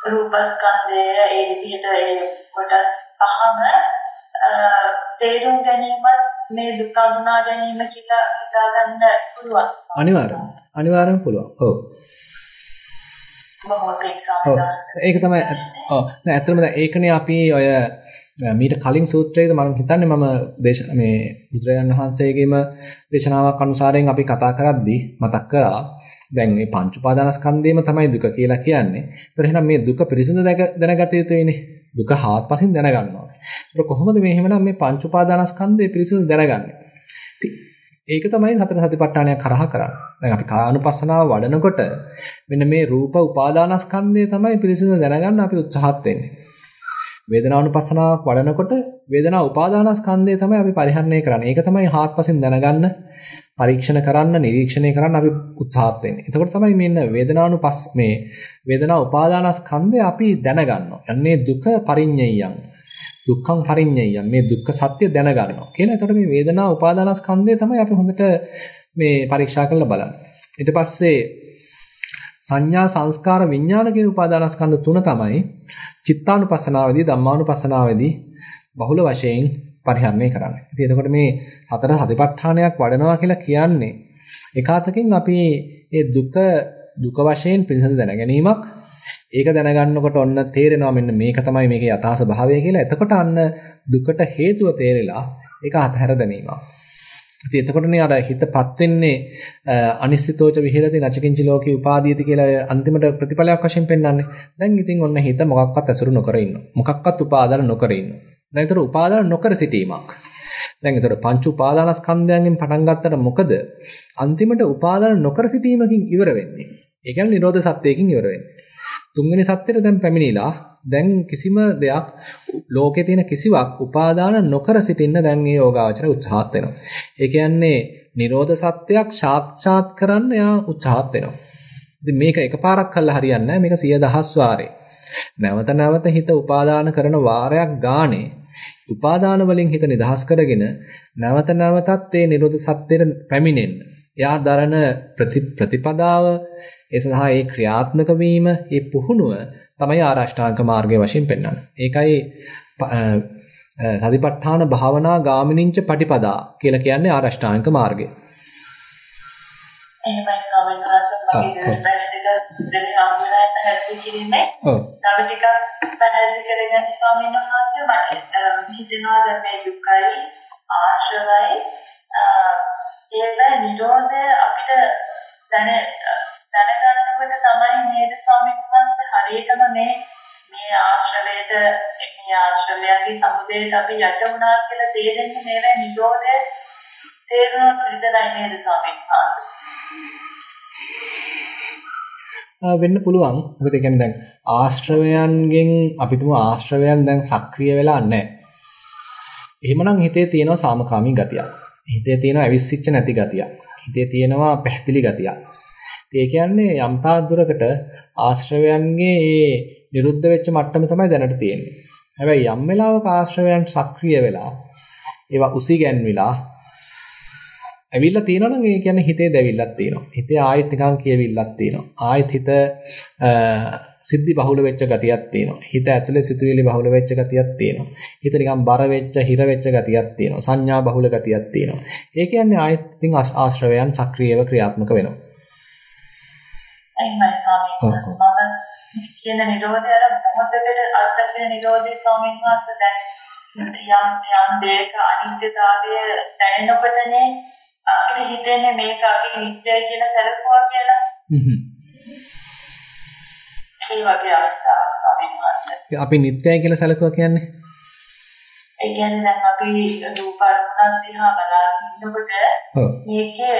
රූපස්කන්ධය ඒ විදිහට ඒ කොටස් පහම තේරුම් ගැනීමත් මේ දුක අඳුනා ගැනීම කියලා හිතාගන්න පුළුවන්. අනිවාර්යයෙන්. අනිවාර්යයෙන් පුළුවන්. ඔව්. ඒක තමයි ඔව් නෑ ඇත්තටම දැන් ඒකනේ අපි ඔය මීට කලින් සූත්‍රයේද මම හිතන්නේ මම දේශ මේ බුදුරජාණන් වහන්සේගේම දේශනාවක් අනුසාරයෙන් අපි කතා කරද්දී මතක් කරා දැන් මේ පංච උපාදානස්කන්ධයම තමයි දුක කියලා කියන්නේ. ඒතර එහෙනම් මේ දුක පිරිසිදු දැනගත යුතු වෙන්නේ. දුක හාත්පසින් දැනගන්නවා. ඒතර කොහොමද මේ එහෙමනම් මේ පංච උපාදානස්කන්ධය පිරිසිදු දැනගන්නේ? ඒක තමයි සතර සතිපට්ඨානයක් කරහා කරන්නේ. දැන් අපි කායानुපස්සනාව වඩනකොට මෙන්න මේ රූප උපාදානස්කන්ධය තමයි පිරිසිදු දැනගන්න අපි උත්සාහත් වෙන්නේ. වේදනානුපස්සනාවක් වඩනකොට වේදනා උපාදානස්කන්ධය තමයි අපි පරිහරණය කරන්නේ. ඒක තමයි හාත්පසින් දැනගන්න, පරීක්ෂණ කරන්න, නිරීක්ෂණය කරන්න අපි උත්සාහත් වෙන්නේ. එතකොට තමයි මෙන්න වේදනානුපස් මේ වේදනා උපාදානස්කන්ධය අපි දැනගන්නවා. යන්නේ දුක පරිඤ්ඤයයන්. දුක්ඛං පරිඤ්ඤයයන් මේ දුක්ඛ සත්‍ය දැනගන්නවා. කියන එතකොට මේ වේදනා උපාදානස්කන්ධය තමයි අපි හොඳට මේ පරීක්ෂා කරලා බලන්නේ. ඊට පස්සේ සංඥා සංස්කාර විඥාන කියන උපාදානස්කන්ධ තුන තමයි චිත්තානුපස්සනාවේදී ධම්මානුපස්සනාවේදී බහුල වශයෙන් පරිහරණය කරන්නේ. ඉතින් එතකොට මේ හතර සතිපට්ඨානයක් වඩනවා කියලා කියන්නේ එකාතකින් අපි මේ දුක දුක වශයෙන් පිළිසඳ දැන ගැනීමක් ඒක දැනගන්නකොට ඔන්න තේරෙනවා මෙන්න මේක තමයි මේකේ යථා ස්වභාවය කියලා. එතකොට අන්න දුකට හේතුව තේරෙලා ඒක අතහැර දැමීමක්. ඉතින් එතකොටනේ අර හිතපත් වෙන්නේ අනිශ්චිතෝච විහෙරති නචකින්ච ලෝකේ උපාදීයති කියලා අන්තිමට ප්‍රතිඵලයක් වශයෙන් පෙන්වන්නේ. දැන් ඉතින් ඔන්න හිත මොකක්වත් අසුරු නොකර ඉන්නවා. මොකක්වත් උපාදාන නොකර ඉන්නවා. දැන් ඒතර උපාදාන නොකර සිටීමක්. දැන් ඒතර පංච උපාදානස්කන්ධයන්ගෙන් පටන් ගත්තට මොකද අන්තිමට උපාදාන නොකර සිටීමකින් ඉවර වෙන්නේ. ඒ කියන්නේ නිරෝධ සත්‍යයකින් ඉවර වෙන්නේ. තුන්වෙනි සත්‍යෙට දැන් පැමිණිලා දැන් කිසිම දෙයක් ලෝකේ තියෙන කිසිවක් උපාදාන නොකර සිටින්න දැන් මේ යෝගාවචර උත්සාහත් වෙනවා. ඒ කියන්නේ Nirodha සත්‍යයක් සාක්ෂාත් කරන්න යා උත්සාහත් වෙනවා. ඉතින් මේක එකපාරක් කළා හරියන්නේ නැහැ. මේක සිය දහස් වාරේ. නැවත නැවත හිත උපාදාන කරන වාරයක් ගානේ උපාදාන වලින් හිත නිදහස් කරගෙන නැවත නැවතත් මේ Nirodha සත්‍යයට පැමිණෙන්න. එයා දරන ප්‍රතිපදාව ඒ සඳහා ඒ ක්‍රියාත්මක වීම, ඒ පුහුණුව තමයි ආරෂ්ඨාංග මාර්ගය වශයෙන් පෙන්වන්නේ. ඒකයි සතිපට්ඨාන භාවනා ගාමිනින්ච පටිපදා කියලා කියන්නේ ආරෂ්ඨාංග මාර්ගය. එහෙමයි ස්වාමීන් වහන්සේ මගේ ප්‍රශ්නෙට දෙලි හම්බුනා පැහැදිලි කිරීමේ. තව ටිකක් පැහැදිලි කරගන්න ස්වාමීන් වහන්සේ මට හිතෙනවා දැන් මේ දුකයි ආශ්‍රවයි ඒක නිරෝධය අපිට දැන දැනගන්නකොට තමයි නේද ස්වාමීන් වහන්සේ හරියටම මේ මේ ආශ්‍රවයට මේ ආශ්‍රවයන්ගේ සමුදයට අපි යට වුණා කියලා තේරෙන්නේ මේවා නිරෝධය තේරුණොත් විතරයි නේද ස්වාමීන් වහන්සේ වෙන්න පුළුවන්. මොකද ඒ කියන්නේ දැන් ආශ්‍රවයන්ගෙන් අපි තුමු ආශ්‍රවයන් දැන් සක්‍රිය වෙලා නැහැ. එහෙමනම් හිතේ තියෙනවා සාමකාමී ගතියක්. හිතේ තියෙනවා අවිස්සිච්ච නැති ගතියක්. හිතේ තියෙනවා පැහැදිලි ගතියක්. ඒ කියන්නේ යම්තා දුරකට ආශ්‍රවයන්ගේ ඒ නිරුද්ධ වෙච්ච මට්ටම තමයි දැනට තියෙන්නේ. හැබැයි යම් වෙලාවක ආශ්‍රවයන් සක්‍රිය වෙලා ඒවා උසිගැන්විලා ඇවිල්ලා තියෙනවා නම් ඒ කියන්නේ හිතේ දැවිල්ලක් තියෙනවා. හිතේ ආයෙත් නිකන් කියවිල්ලක් තියෙනවා. ආයෙත් හිත සිද්ධි බහුල වෙච්ච ගතියක් තියෙනවා. හිත ඇතුලේ සිතුවිලි බහුල වෙච්ච ගතියක් තියෙනවා. හිත නිකන් බර වෙච්ච, හිර වෙච්ච ගතියක් තියෙනවා. සංඥා බහුල ගතියක් තියෙනවා. ඒ කියන්නේ ආයෙත් ඉතින් ආශ්‍රවයන් සක්‍රියව ක්‍රියාත්මක වෙනවා. එහෙමයි ස්වාමීන් වහන්සේ. මම කියන නිරෝධය අර මොහොතකට අත්දකින නිරෝධය ස්වාමීන් වහන්සේ දැන් යම් යම් දෙයක අනිත්‍යතාවය දැනෙනකොටනේ අපිට හිතෙන්නේ මේක අපි නිත්‍යයි කියලා සැලකුවා කියලා. ඒ වගේ අවස්ථාවක් ස්වාමීන් වහන්සේ. අපි නිත්‍යයි කියලා සැලකුවා කියන්නේ? ඒ කියන්නේ දැන් අපි රූප අරමුණක් දිහා බලාගෙන ඉන්නකොට මේකේ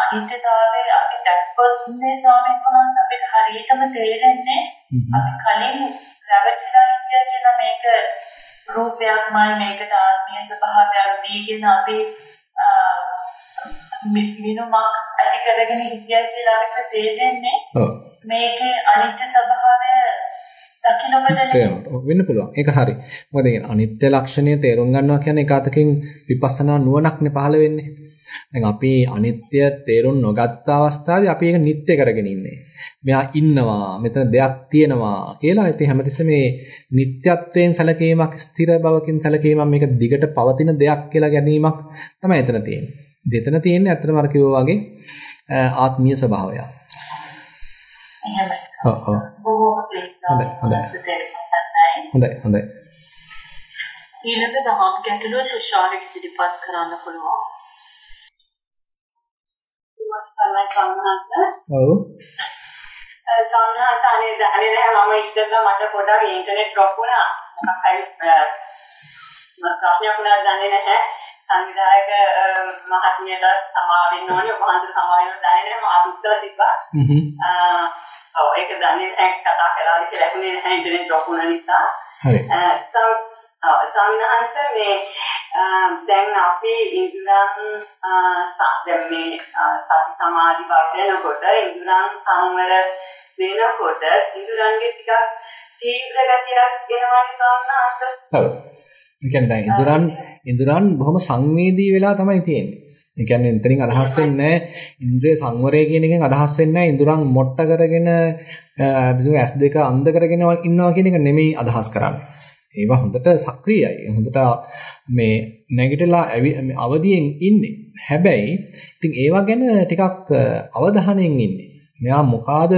අනිත්‍යතාවය අපි දැක්කොත් නේ ස්වාමීන් වහන්සේ අපිට හරියටම තේරෙන්නේ අපි කලින් රැවටිලා ඉඳියා කියලා මේක රූපයක්මයි මේකට ආත්මීය ස්වභාවයක් දීගෙන අපි මිනුමක් ඇති කරගෙන හිටියා කියලා අපිට තේරෙන්නේ මේකේ අනිත්‍ය ස්වභාවය දකින්නකොට වෙන්න පුළුවන්. ඒක හරි. මොකද අනිත්‍ය ලක්ෂණය තේරුම් ගන්නවා කියන්නේ එක අතකින් විපස්සනා නුවණක්නේ පහළ වෙන්නේ. දැන් අපි අනිත්‍ය තේරුම් නොගත්ත අවස්ථාවේ අපි ඒක නිත්‍ය කරගෙන ඉන්නේ. මෙයා ඉන්නවා, මෙතන දෙයක් තියෙනවා කියලා. ඉතින් හැමතිස්සෙම මේ නිත්‍යත්වයෙන් සැලකීමක්, ස්ථිර බවකින් සැලකීමක් මේක දිගට පවතින දෙයක් කියලා ගැනීමක් තමයි එතන තියෙන්නේ. දෙතන තියෙන්නේ අත්‍තරම අර කිව්වා වගේ ආත්මීය ස්වභාවය. එහෙමයි. ඔව් ඔව්. බොහෝම හොඳයි හොඳයි. හොඳයි හොඳයි. ඊළඟ දහම් ගැටලුව තුෂාරට ඉදිරිපත් කරන්න පුළුවන්. ඉවස්සන්නයි සම්හස. ඔව්. සම්හස අනේ දැනේ නැහැ මම ඉස්සෙල්ලා මට පොඩක් ඉන්ටර්නෙට් ඩ්‍රොප් වුණා. මොකක් හරි ප්‍රශ්නයක් වුණා දන්නේ නැහැ. සංවිධායක මහත්මියට සමා වෙන්න ඕනේ. ඔබ හන්ද සමා වෙන්න දන්නේ නැහැ. මාත් උත්තර තිබ්බා. හ්ම්. ඔව් ඒක දන්නේ නැහැ කතා කරලා කියලා ලැබුණේ නැහැ ඉන්ටර්නෙට් ඩ්‍රොප් වුණ නිසා. හරි. සාමිනහන්ස මේ දැන් අපි ඉන්ද්‍රයන් දැන් මේ සති සමාධි වඩනකොට ඉන්ද්‍රයන් සංවර වෙනකොට ඉන්ද්‍රයන්ගේ ටිකක් තීව්‍ර ගතියක් එනවා සාමිනහන්ස. ඔව්. ඒ කියන්නේ දැන් ඉන්ද්‍රයන් ඉන්ද්‍රයන් බොහොම සංවේදී වෙලා තමයි තියෙන්නේ. ඒ කියන්නේ එතනින් අදහස් වෙන්නේ ඉන්ද්‍රිය සංවරය කියන එකෙන් අදහස් වෙන්නේ ඉඳුරන් මොට්ට කරගෙන බිසු S2 අන්ධ කරගෙන ඉන්නවා කියන එක නෙමෙයි අදහස් කරන්නේ. ඒවා හොඳට සක්‍රියයි. හොඳට මේ නැගිටලා අවදියෙන් ඉන්නේ. හැබැයි ඉතින් ඒවා ගැන ටිකක් අවධානයෙන් ඉන්නේ. මෙයා මොකාද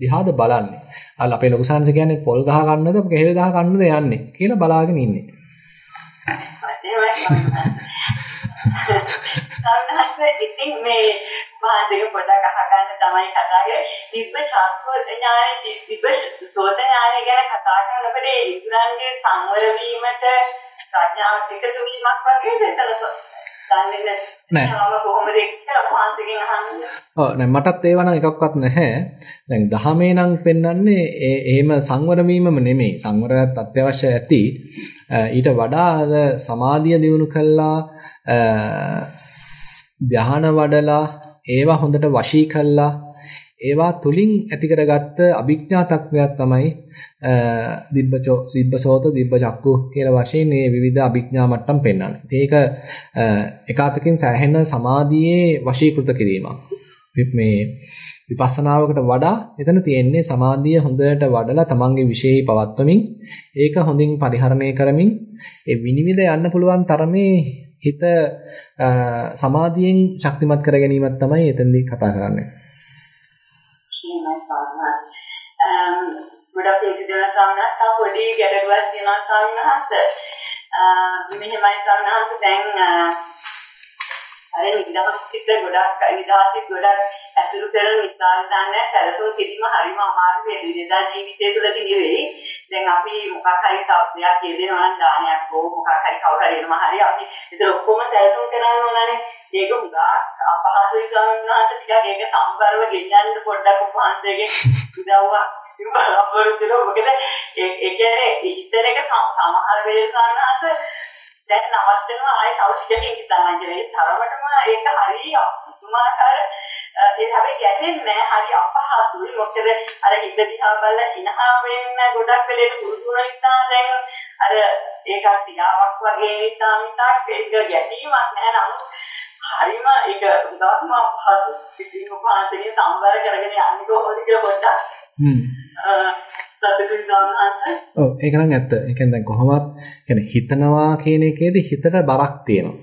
දිහාද බලන්නේ. අල්ල අපේ ලොකු සංස කියන්නේ පොල් ගහ ගන්නද කෙහෙල් ගහ ගන්නද යන්නේ කියලා බලාගෙන ඉන්නේ. සම්හත් ඉතින් මේ මාදික පොඩක් අහගන්න තමයි කතා කරන්නේ. දිබ්බ චක්කෝ ඥානෙ දිබ්බ සෝත ඥානෙ ගැන කතා කරනකොට ඒ ඉන්ද්‍රයන්ගේ සංවර වීමට ප්‍රඥාව එකතු වීමක් වගේද එතන දන්නේ නැහැ. කොහොමද කියලා වහන්සේගෙන් අහන්නේ. ඔව් නෑ මටත් ඒව නම් එකක්වත් නැහැ. දැන් දහමේ නම් පෙන්වන්නේ ඒ එහෙම සංවර වීමම නෙමෙයි. සංවරයත් අත්‍යවශ්‍ය ඇති. ඊට වඩා සමාධිය දියුණු කළා ධ්‍යාන වඩලා ඒවා හොඳට වශී කළා ඒවා තුලින් ඇති කරගත්ත අභිඥා තත්වයක් තමයි දිබ්බචෝ සිබ්බසෝත දිබ්බචක්කු කියලා වශයෙන් මේ විවිධ අභිඥා මට්ටම් පෙන්වන්නේ. ඒක එකාතකින් සෑහෙන සමාධියේ වශීකృత කිරීමක්. මේ විපස්සනාවකට වඩා එතන තියෙන්නේ සමාධිය හොඳට වඩලා තමන්ගේ විශේෂයි පවත්වමින් ඒක හොඳින් පරිහරණය කරමින් ඒ විනිවිද යන්න පුළුවන් තරමේ හිත සමාධියෙන් ශක්තිමත් කර ගැනීමක් තමයි එතනදී කතා කරන්නේ. ගොඩක් ඉතිදෙන සම්නස් තා පොඩි ගැටලුවක් තියෙනවා සම්නහස. මෙහෙමයි සම්නහස දැන් අර නිදහස් පිට ගොඩක් නිදහස් ගොඩක් ඇසුරු කරන නිසා දන්නේ සැලසුම් කිරීම හරිම අමාරු වෙදිනදා ජීවිතය තුළදී නෙවෙයි. දැන් අපි මොකක් හරි තත්ත්වයක් කියදෙනවා නම් දානයක් හෝ මොකක් හරි කවුරු හරි එනවා හරි අපි ඒතර ඔක්කොම සැලසුම් කරන්න ඕනනේ. ඒක හුඟා අපහසුයි සම්මාස ටිකක් ඒක සම්බරව ගෙනියන්න පොඩ්ඩක් උපහන්සේගේ උදව්වක් බලාපොරොත්තු වෙනවා. මොකද ඒ කියන්නේ හිතන එක සමහර වෙලාවට දැන් නවත්තනවා ආයෙ තව ටිකකින් හිතන්න ඒ තරමටම ඒක හරි පුදුමාකාර ඒ හැබැයි ගැටෙන්නේ හරි අපහසුයි. මොකද අර හිත දිහා බලලා ඉනහා වෙන්න ගොඩක් වෙලේට පුරුදු වෙන නිසා දැන් අර ඒක ක්‍රියාවක් වගේ නිසා මිසක් ඒක ගැටීමක් නෑ නමුත් හරිම ඒක උදාත්ම අපහසු. ඉතින් ඔබ අන්තිමේ සම්බර කරගෙන යන්නේ කොහොමද කියලා පොඩ්ඩක්. හ්ම් ඔව් ඒක නම් ඇත්ත. ඒ කියන්නේ දැන් කොහොමත් කියන්නේ හිතනවා කියන එකේදී හිතට බරක් තියෙනවා.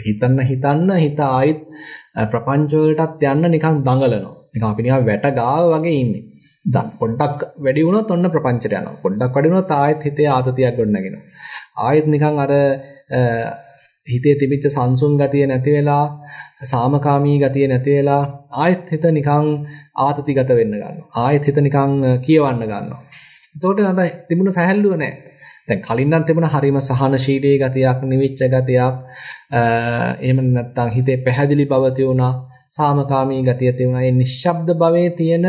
හිතන්න හිතන්න හිත ආයිත් ප්‍රපංච වලටත් යන්න නිකන් දඟලනවා. නිකන් අපි නිකන් වැට ගාව වගේ ඉන්නේ. දැන් පොඩ්ඩක් වැඩි වුණොත් ඔන්න ප්‍රපංචයට යනවා. පොඩ්ඩක් වැඩි වුණොත් ආයෙත් හිතේ ආතතියක් ගොඩනගෙනවා. ආයෙත් නිකන් අර හිතේ තිබිච්ච සංසුන් ගතිය නැති වෙලා සාමකාමී ගතිය නැති වෙලා ආයෙත් හිත නිකන් ආතතිගත වෙන්න ගන්නවා. ආයෙත් හිත නිකන් කියවන්න ගන්නවා. එතකොට අර තිබුණ සැහැල්ලුව නැහැ. දැන් කලින් නම් තිබුණ හරිම සහනශීලී ගතියක්, නිවිච්ච ගතියක්, එහෙම නැත්නම් හිතේ පැහැදිලි බව තියුණා, සාමකාමී ගතිය තියුණා. ඒ නිශ්ශබ්ද භවයේ තියෙන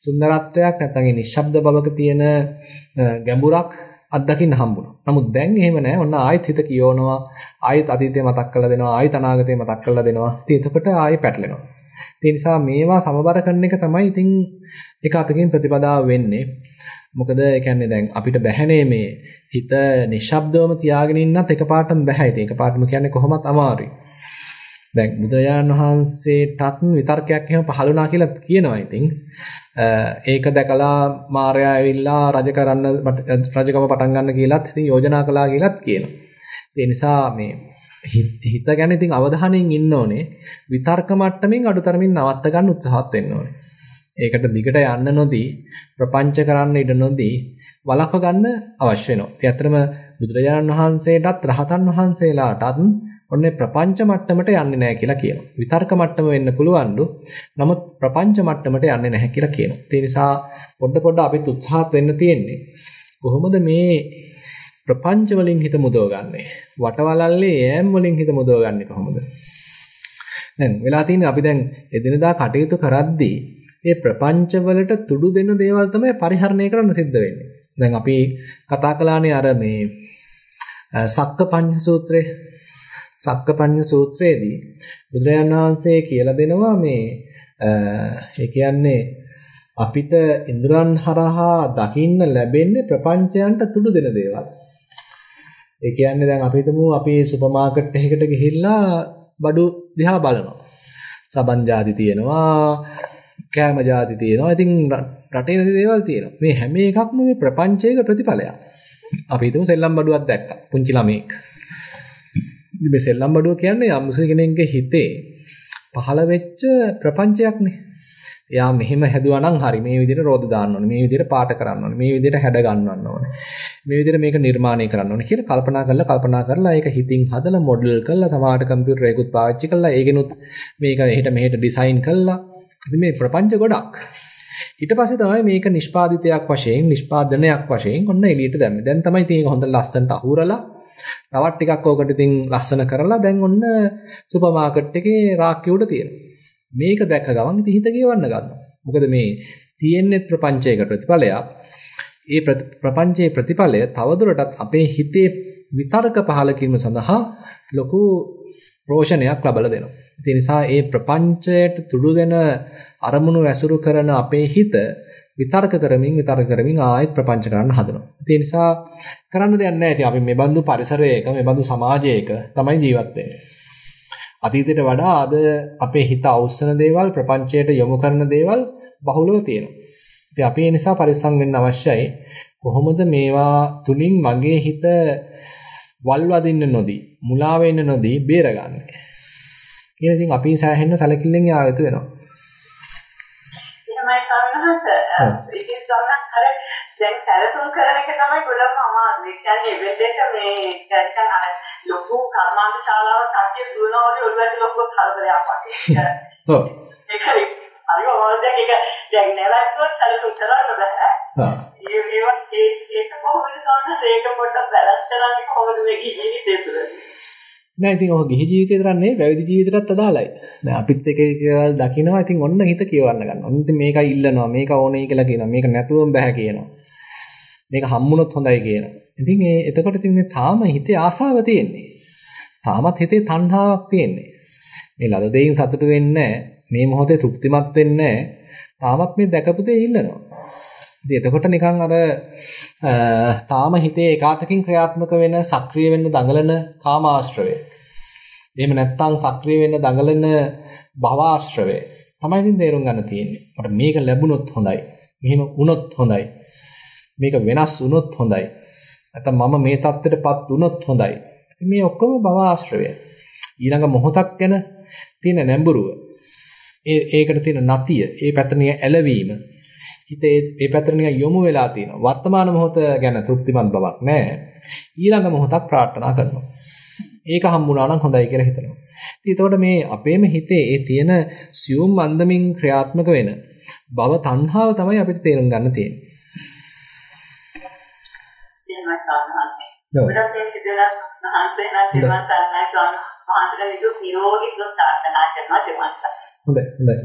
සුන්දරත්වයක් නැත්නම් ඒ නිශ්ශබ්ද භවක තියෙන ගැඹුරක් අත්දකින්න හම්බුණා. නමුත් දැන් එහෙම නැහැ. ඔන්න ආයෙත් හිත කියවනවා. ආයෙත් අතීතය මතක් කරලා දෙනවා. ආයෙත් අනාගතය මතක් කරලා දෙනවා. ඉතින් එතකොට ආයෙ පැටලෙනවා. ඒ නිසා මේවා සමබර කරන එක තමයි ඉතින් එක අතකින් ප්‍රතිපදාව වෙන්නේ. මොකද ඒ කියන්නේ දැන් අපිට බැහැනේ මේ හිත නිශ්ශබ්දවම තියාගෙන ඉන්නත් එකපාරටම බෑ. ඉතින් එකපාරටම කියන්නේ කොහොමත් අමාරුයි. දැන් බුදුරජාණන් වහන්සේටත් විතර්කයක් එහෙම පහළ වුණා කියලා කියනවා ඉතින්. ඒක දැකලා මාර්යා ඇවිල්ලා රජ කරන්න රජකම පටන් ගන්න කියලාත් ඉතින් යෝජනා කළා කියලාත් කියනවා. ඒ නිසා මේ හිත ගැන ඉතින් අවධානයෙන් ඉන්න ඕනේ. විතර්ක මට්ටමින් අඩුතරමින් නවත්ත ගන්න උත්සාහත් වෙන්න ඕනේ. ඒකට දිගට යන්න නොදී ප්‍රපංච කරන්න ඉඩ නොදී වළක්ව ගන්න අවශ්‍ය වෙනවා. ඉතින් ඇත්තටම බුදුරජාණන් වහන්සේටත් රහතන් වහන්සේලාටත් ඔන්නේ ප්‍රපංච මට්ටමට යන්නේ නැහැ කියලා කියනවා. විතර්ක මට්ටම වෙන්න පුළුවන්ලු. නමුත් ප්‍රපංච මට්ටමට යන්නේ නැහැ කියලා කියනවා. ඒ නිසා පොඩ පොඩ අපිත් උත්සාහත් වෙන්න තියෙන්නේ. කොහොමද මේ ප්‍රපංච වලින් හිත මුදවගන්නේ? වටවලල්ලේ යෑම් වලින් හිත මුදවගන්නේ කොහොමද? දැන් වෙලා තියෙන්නේ අපි දැන් එදිනදා කටයුතු කරද්දී මේ ප්‍රපංච වලට තුඩු දෙන දේවල් තමයි පරිහරණය කරන්න සිද්ධ වෙන්නේ. දැන් අපි කතා කළානේ අර මේ සක්කපඤ්ඤ සූත්‍රය. සක්කපඤ්ඤ සූත්‍රයේදී බුදුරජාණන් වහන්සේ කියලා දෙනවා මේ ඒ කියන්නේ අපිට ඉන්ද්‍රයන් හරහා දකින්න ලැබෙන්නේ ප්‍රපංචයන්ට තුඩු දෙන දේවල්. ඒ කියන්නේ දැන් අපි හිතමු අපි සුපර් මාකට් එකකට ගිහිල්ලා බඩු දිහා බලනවා. සබන් ಜಾති තියෙනවා, කෑම ಜಾති තියෙනවා. ඉතින් රටේ නැති දේවල් තියෙනවා. මේ හැම එකක්ම මේ ප්‍රපංචයක ප්‍රතිඵලයක්. අපි හිතමු සෙල්ලම් බඩුවක් දැක්කා. පුංචි ළමෙක්. මේ සෙල්ලම් බඩුව කියන්නේ යම්සි කෙනෙක්ගේ හිතේ පහළ වෙච්ච ප්‍රපංචයක්නේ. එයා මෙහෙම හැදුවා නම් හරි මේ විදිහට රෝද දාන්න ඕනේ මේ විදිහට පාට කරන්න ඕනේ මේ විදිහට හැඩ ගන්නවන්න ඕනේ මේ විදිහට මේක නිර්මාණය කරන්න ඕනේ කියලා කල්පනා කරලා කල්පනා කරලා ඒක හිතින් හදලා මොඩල් කරලා තමාට කම්පියුටර් එකකුත් පාවිච්චි කරලා ඒකෙනුත් මේක එහෙට මෙහෙට ඩිසයින් කරලා. ඉතින් මේ ප්‍රපංච ගොඩක්. ඊට පස්සේ තමයි මේක නිෂ්පාදිතයක් වශයෙන් නිෂ්පාදනයක් වශයෙන් ඔන්න එළියට දැම්මේ. දැන් තමයි ඉතින් ඒක හොඳ ලස්සනට අහුරලා තවත් ටිකක් ඕකට ඉතින් ලස්සන කරලා දැන් ඔන්න සුපර් මාකට් එකේ රාක්කේ උඩ තියෙනවා මේක දැක ගමන් ඉතින් හිත කියවන්න ගන්නවා. මොකද මේ තියෙන්නේ ප්‍රපංචයකට ප්‍රතිඵලයක්. ඒ ප්‍රපංචයේ ප්‍රතිඵලය තවදුරටත් අපේ හිතේ විතර්ක පහල කිරීම සඳහා ලොකු රෝෂණයක් ලබලා දෙනවා. ඒ නිසා ඒ ප්‍රපංචයට තුඩු දෙන අරමුණු ඇසුරු කරන අපේ හිත විතර්ක කරමින් විතර්ක කරමින් ආයෙත් ප්‍රපංච කරන්න හදනවා. ඒ නිසා කරන්න දෙයක් නැහැ. ඉතින් අපි මේ බඳු පරිසරයක මේ බඳු සමාජයක තමයි ජීවත් වෙන්නේ. අතීතයට වඩා අද අපේ හිත අවුස්සන දේවල් ප්‍රපංචයට යොමු කරන දේවල් බහුලව තියෙනවා. ඉතින් අපි ඒ නිසා පරිස්සම් වෙන්න අවශ්‍යයි. කොහොමද මේවා තුලින් මගේ හිත වල්වදින්න නොදී, මුලා වෙන්න නොදී බේරගන්නේ. කියන ඉතින් අපි සෑහෙන්න සැලකිල්ලෙන් යා යුතු වෙනවා. ඉතින් සමහර අර දැන් සැලසුම් කරන එක තමයි ගොඩක්ම අමාරු. ඒ කියන්නේ එක මේ දැන් අර ලොකු කර්මාන්ත ශාලාවක් කට්ටිය දුවනවා වගේ ඔළුවට ලොකු කරදරයක් වගේ. ඔව්. ඒකයි හරි ඔයාලට ඒක දැන් නැවතුත් සැලසුම් කරන්න බෑ. හා. ඒ ඒවත් ඒක කොහොමද සමහරවිට ඒක පොඩ්ඩක් බැලන්ස් කරන්නේ කොහොමද මේ ජීවිතය තුළ? නෑ ඉතින් ඔය ගිහි ජීවිතේ විතරක් නෙවෙයි පැවිදි ජීවිතයටත් අදාළයි. දැන් අපිත් එක එක දේවල් දකිනවා. ඉතින් ඔන්න හිත කියවන්න ගන්නවා. ඔන්න ඉතින් මේකයි ඉල්ලනවා. මේක ඕනේ කියලා කියනවා. මේක නැතුවම බෑ කියනවා. මේක හම්බුනොත් හොඳයි කියනවා. ඉතින් ඒ එතකොට ඉතින් මේ තාම හිතේ ආසාව තියෙන්නේ. තාමත් හිතේ තණ්හාවක් තියෙන්නේ. මේ ලද දෙයින් සතුටු වෙන්නේ මේ මොහොතේ තෘප්තිමත් වෙන්නේ තාමත් මේ දැකපු දේ ඉල්ලනවා. ඉතින් එතකොට නිකන් අර තාම හිතේ ඒකාතකින් ක්‍රියාත්මක වෙන සක්‍රිය වෙන්න දඟලන කාමාශ්‍රවය. එහෙම නැත්නම් සක්‍රිය වෙන්න දඟලන භවආශ්‍රවය. තමයි ඉතින් තේරුම් ගන්න තියෙන්නේ. මට මේක ලැබුණොත් හොඳයි. මෙහෙම වුණොත් හොඳයි. මේක වෙනස් වුණොත් හොඳයි. නැත්නම් මම මේ தත්ත්වයටපත් වුණොත් හොඳයි. මේ ඔක්කොම භවආශ්‍රවය. ඊළඟ මොහොතක් ගැන තියෙන නැඹුරුව. ඒ ඒකට තියෙන නතිය, ඒ පැත්තනිය ඇලවීම. හිතේ ඒ පැත්තට නිකන් යොමු වෙලා තියෙනවා. වර්තමාන මොහොත ගැන තෘප්තිමත් බවක් නැහැ. ඊළඟ මොහොතක් ප්‍රාර්ථනා කරනවා. ඒක හම්බුණා නම් හොඳයි කියලා හිතනවා. ඉතින් එතකොට මේ අපේම හිතේ ඒ තියෙන සියුම් අන්දමින් ක්‍රියාත්මක වෙන භව තණ්හාව තමයි අපිට තේරුම් ගන්න තියෙන්නේ. එහෙමයි සාමාන්‍යයෙන්. ගොඩක් මේ සිදලා මහන්සිය නම් දෙවන් සන්නයි ස්වාමීන් වහන්සේලා විදු නිරෝගී සුව ප්‍රාර්ථනා කරනවා දෙවන් හොඳයි හොඳයි.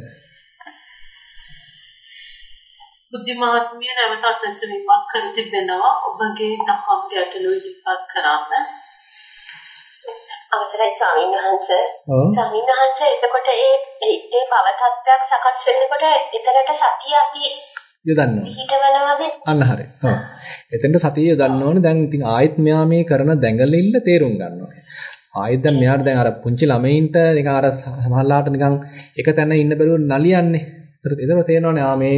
බුද්ධිමාත්මිය නැවතත් ඇසවීමක් කර තිබෙනවා ඔබගේ දහම් ගැටලු ඉදිරිපත් කරන්න. අවසරයි ස්වාමීන් වහන්සේ. ස්වාමීන් වහන්සේ එතකොට ඒ ඒ භව තත්ත්වයක් සකස් වෙනකොට එතනට සතිය අපි යොදන්නවා. හිතවනවද? අන්න හරි. ඔව්. එතෙන්ට සතිය යොදන්න ඕනේ. දැන් ඉතින් ආයෙත් මෙයා මේ කරන දැඟලිල්ල තේරුම් ගන්න ඕනේ. ආයෙත් දැන් මෙයාට දැන් අර පුංචි ළමයින්ට නිකන් අර සමහරලාට නිකන් එක තැන ඉන්න බැරුව නලියන්නේ. ඒතර තේරෙනවනේ ආ මේ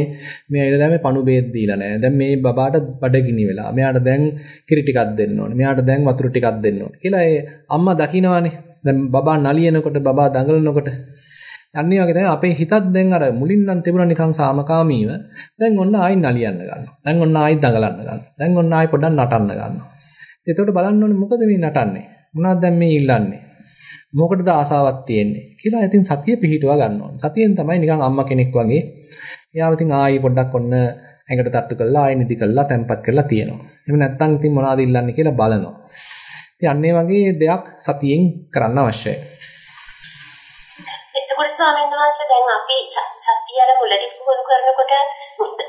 මේ ඇවිල්ලා මේ පණු බේත් දීලා නැහැ. දැන් මේ බබාට බඩගිනි වෙලා. මෙයාට දැන් කිරි ටිකක් දෙන්න ඕනේ. මෙයාට දැන් වතුර ටිකක් දෙන්න ඕනේ. කියලා ඒ අම්මා දකිනවනේ. දැන් බබා නලියනකොට බබා දඟලනකොට අන්නේ වගේ තමයි අපේ හිතත් දැන් අර මුලින් නම් තිබුණා නිකන් සාමකාමීව. දැන් ඔන්න ආයි නලියන්න ගන්නවා. දැන් ඔන්න ආයි දඟලන්න ගන්නවා. දැන් ඔන්න ආයි පොඩ්ඩක් නටන්න ගන්නවා. එතකොට බලන්න ඕනේ මොකද මේ නටන්නේ? මොනවද දැන් මේ ඉල්ලන්නේ? මොකටද ආසාවක් තියෙන්නේ කියලා ඉතින් සතිය පිහිටුවා ගන්න ඕනේ. සතියෙන් තමයි නිකන් අම්මා කෙනෙක් වගේ. එයාව ඉතින් ආයි පොඩ්ඩක් ඔන්න ඇඟට තට්ටු කරලා ආයි නිදි කරලා තැම්පත් කරලා තියෙනවා. එහෙම නැත්නම් ඉතින් මොනවද ඉල්ලන්නේ කියලා බලනවා. ඉතින් අන්නේ වගේ දෙයක් සතියෙන් කරන්න අවශ්‍යයි. එතකොට ස්වාමීන් වහන්සේ දැන් අපි සතිය අර මුලදී පුහුණු කරනකොට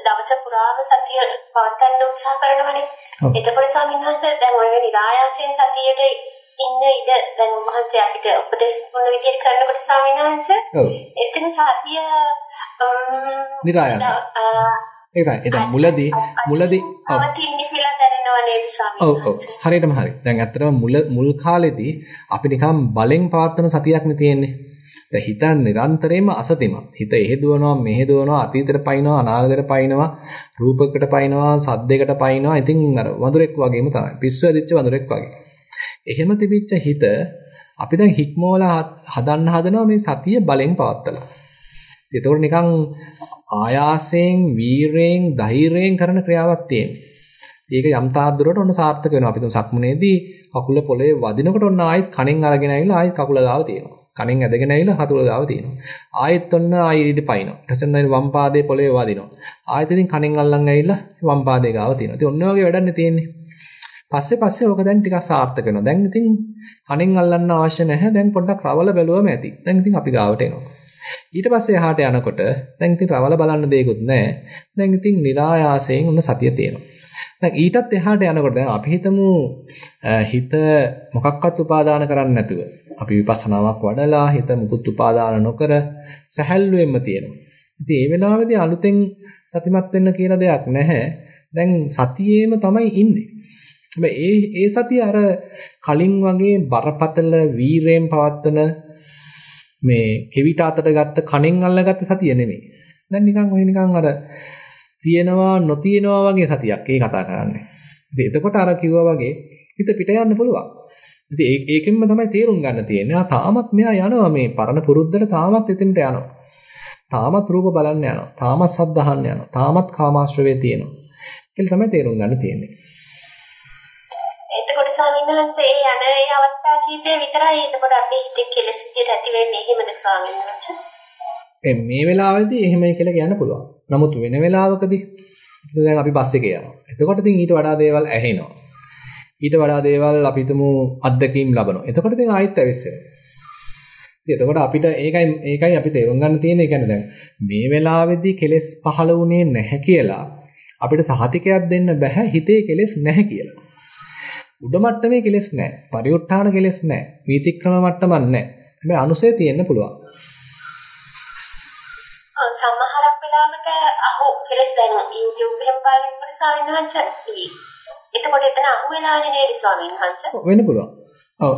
දවස පුරාම සතිය පවත්වන්න උත්සාහ කරනවනේ. එතකොට ස්වාමීන් වහන්සේ දැන් ඔය නිරායාසයෙන් සතියට ඉන්න ඉඩ. දැන් උන්වහන්සේ අපිට උපදෙස් දුන්න විදිහට කරනකොට ස්වාමීන් වහන්සේ. එතන සතිය නිරායාස. ඒකයි. එතන මුලදී මුලදී අවතින්නේ කියලා දැනෙනව නේද ස්වාමීන් ඔව් ඔව්. හරියටම හරි. දැන් ඇත්තටම මුල මුල් කාලෙදී අපි නිකන් බලෙන් පවත්වන සතියක් නේ තියෙන්නේ. දැන් හිත නිරන්තරයෙන්ම අසතිමත්. හිත එහෙදුවනවා මෙහෙදුවනවා අතීතයට පයින්නවා අනාගතයට පයින්නවා රූපයකට පයින්නවා සද්දයකට පයින්නවා. ඉතින් අර වඳුරෙක් වගේම තමයි. පිස්සු ඇදිච්ච වඳුරෙක් වගේ. එහෙම තිබිච්ච හිත අපි දැන් හික්මෝලා හදන්න හදනවා මේ සතිය බලෙන් පවත්තලා. ඒතකොට නිකන් ආයාසයෙන්, වීරයෙන්, ධෛර්යයෙන් කරන ක්‍රියාවක් තියෙනවා. ඒක යම් තාක් දුරට ඔන්න සාර්ථක වෙනවා. අපි තුන් සක්මනේදී කකුල පොළවේ වදිනකොට ඔන්න ආයෙත් කණෙන් අරගෙන ආවිලා ආයෙත් කකුල ගාව තියෙනවා. කණෙන් ඇදගෙන ඇවිල්ලා හතුල ගාව තියෙනවා. ආයෙත් ඔන්න ආයෙ ඉදිරි පයින්නවා. ඊට පස්සේ වම් පාදයේ පොළවේ වදිනවා. ආයෙත් ඉතින් කණෙන් අල්ලන් ඇවිල්ලා වම් පාදයේ ගාව තියෙනවා. ඉතින් ඔන්න වගේ වැඩක් තියෙන්නේ. පස්සේ පස්සේ ඕක දැන් ටිකක් සාර්ථක වෙනවා. දැන් ඉතින් කණෙන් අල්ලන්න අවශ්‍ය නැහැ. දැන් පොඩ්ඩක් රවල බැලුවම ඇති. දැන් ඉතින් අපි ගාවට එනවා. ඊට පස්සේ එහාට යනකොට දැන් ඉතින් රවල බලන්න දෙයක්වත් නැහැ. දැන් ඉතින් નિરાයාසයෙන් උන්න සතිය තියෙනවා. දැන් ඊටත් එහාට යනකොට දැන් අපි හිතමු හිත මොකක්වත් උපාදාන කරන්නේ නැතුව අපි විපස්සනාවක් වඩලා හිත මුකුත් උපාදාන නොකර සැහැල්ලුවෙන්ම තියෙනවා. ඉතින් ඒ වෙලාවේදී අලුතෙන් සතිමත් වෙන්න කියලා දෙයක් නැහැ. දැන් සතියේම තමයි ඉන්නේ. හැබැයි ඒ ඒ සතිය අර කලින් වගේ බරපතල වීරයෙන් පවත්වන මේ කෙවිත අතට ගත්ත කණෙන් අල්ලගත්ත සතිය නෙමෙයි. දැන් නිකන් ඔය නිකන් අර තියෙනවා නොතියනවා වගේ සතියක් ඒ කතා කරන්නේ. ඉතින් එතකොට අර කිව්වා වගේ හිත පිට යන්න පුළුවන්. ඉතින් ඒකෙන්ම තමයි තේරුම් ගන්න තියෙන්නේ. ආ තාමත් මෙයා යනවා මේ පරණ පුරුද්දට තාමත් එතෙන්ට යනවා. තාමත් රූප බලන්න යනවා. තාමත් සද්ද අහන්න යනවා. තාමත් කාමාශ්‍රවේ තියෙනවා. ඒක තමයි තේරුම් ගන්න තියෙන්නේ. එතකොට ස්වාමීන් වහන්සේ යන ඒ අවස්ථා කීපේ විතරයි එතකොට අපි හිතේ කෙලෙස් විදියට ඇති වෙන්නේ එහෙමද ස්වාමීන් වහන්සේ? මේ වෙලාවේදී එහෙමයි කියලා කියන්න පුළුවන්. නමුත් වෙන වෙලාවකදී දැන් අපි බස් එකේ යනවා. එතකොට ඉතින් ඊට වඩා දේවල් ඇහෙනවා. ඊට වඩා දේවල් අපි හිතමු අත්දැකීම් ලබනවා. එතකොට ඉතින් ආයෙත් ඇවිස්සෙනවා. ඉතින් එතකොට අපිට ඒකයි ඒකයි අපි තේරුම් ගන්න තියෙන්නේ. කියන්නේ දැන් මේ වෙලාවේදී කෙලෙස් පහළ වුණේ නැහැ කියලා අපිට සහතිකයක් දෙන්න බෑ හිතේ කෙලෙස් නැහැ කියලා. උඩ මට්ටමේ කෙලෙස් නැහැ. පරිඋත් ทาน කෙලෙස් නැහැ. වීතික්‍රම මට්ටමක් නැහැ. හැබැයි අනුසය තියෙන්න පුළුවන්. සමහරක් වෙලාවට අහු කෙලස් දැන් YouTube එහෙම බලනකොට ස්වාමීන් වහන්සේ එතකොට එතන අහු වෙලානේ නේද ස්වාමීන් වහන්සේ? වෙන්න පුළුවන්. ඔව්.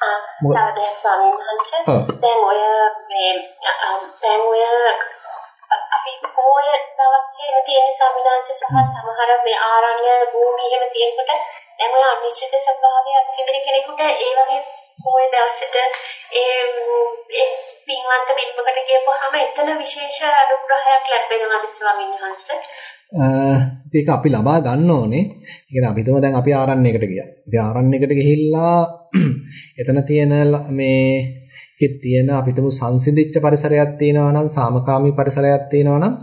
ආ තව දැන් ස්වාමීන් වහන්සේ දැන් ඔය මේ දැන් ඔය අපි පොය දවසේ තියෙන ස්වාමීන් වහන්සේ සහ සමහර මේ ආරණ්‍ය භූමි එහෙම තියෙනකොට දැන් ඔය අනිශ්චිත ස්වභාවයක් තිබෙන කෙනෙකුට ඒ වගේ පොය දවසට ඒ පින්වන්ත බිම්බකට ගියපුවාම එතන විශේෂ අනුග්‍රහයක් ලැබෙනවාද ස්වාමීන් වහන්සේ? ඒක අපි ලබා ගන්න ඕනේ. ඒ කියන්නේ අපි හිතමු දැන් අපි ආරණ්‍යයකට ගියා. ඉතින් ආරණ්‍යයකට ගිහිල්ලා *clears throat* එතන තියෙන මේ ඒකේ තියෙන අපිටම සංසිඳිච්ච පරිසරයක් තියෙනවා නම් සාමකාමී පරිසරයක් තියෙනවා නම්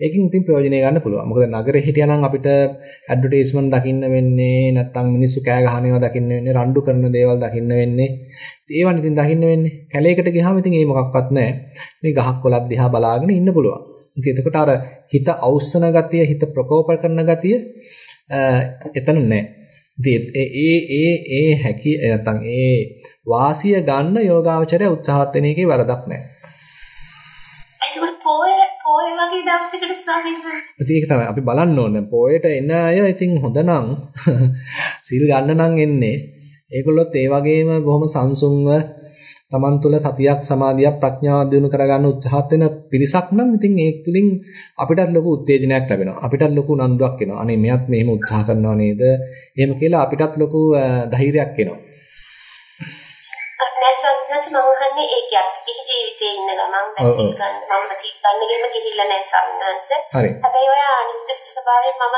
ඒකෙන් ඉතින් ප්‍රයෝජනය ගන්න පුළුවන්. මොකද නගරේ හිටියානම් අපිට ඇඩ්වර්ටයිස්මන්ට් දකින්න වෙන්නේ නැත්නම් මිනිස්සු කෑ ගහන ඒවා දකින්න වෙන්නේ රණ්ඩු කරන දේවල් දකින්න වෙන්නේ. ඒවන් ඉතින් දකින්න වෙන්නේ. කැලේකට ගියාම ඉතින් ඒ මොකක්වත් නැහැ. මේ ගහක් කොළක් දිහා බලාගෙන ඉන්න පුළුවන්. ඉතින් එතකොට අර හිත අවුස්සන ගතිය, හිත ප්‍රකෝප කරන ගතිය එතන නැහැ. ඒ ඒ ඒ හැකි නැත්නම් ඒ වාසිය ගන්න යෝගාවචරය උත්සාහත් වෙන එකේ වරදක් නැහැ. ඒකෝට පොය පොය වගේ දවසකට ස්වාමීන් වහන්සේ. ඒක තමයි අපි බලන්න ඕනේ. පොයට එන අය ඉතින් හොඳ නම් *laughs* සිල් ගන්න නම් එන්නේ. ඒගොල්ලොත් ඒ වගේම බොහොම සංසුන්ව තමන් තුළ සතියක් සමාධියක් ප්‍රඥාවක් දිනු කරගන්න උත්සාහත් වෙන පිරිසක් නම් ඉතින් ඒක තුලින් අපිටත් ලොකු උත්තේජනයක් ලැබෙනවා. අපිටත් ලොකු නන්දුවක් එනවා. අනේ මෙයත් මෙහෙම උත්සාහ කරනවා නේද? එහෙම කියලා අපිටත් ලොකු ධෛර්යයක් එනවා. නෑ සම්හස මම අහන්නේ ඒකයක්. ඉහි ජීවිතේ ඉන්න ගමන් දැන් සිල් ගන්න මම සිල් ගන්න ගෙම ගිහිල්ලා නෑ සම්හස. හරි. හැබැයි ඔය අනිත් ස්වභාවයෙන් මම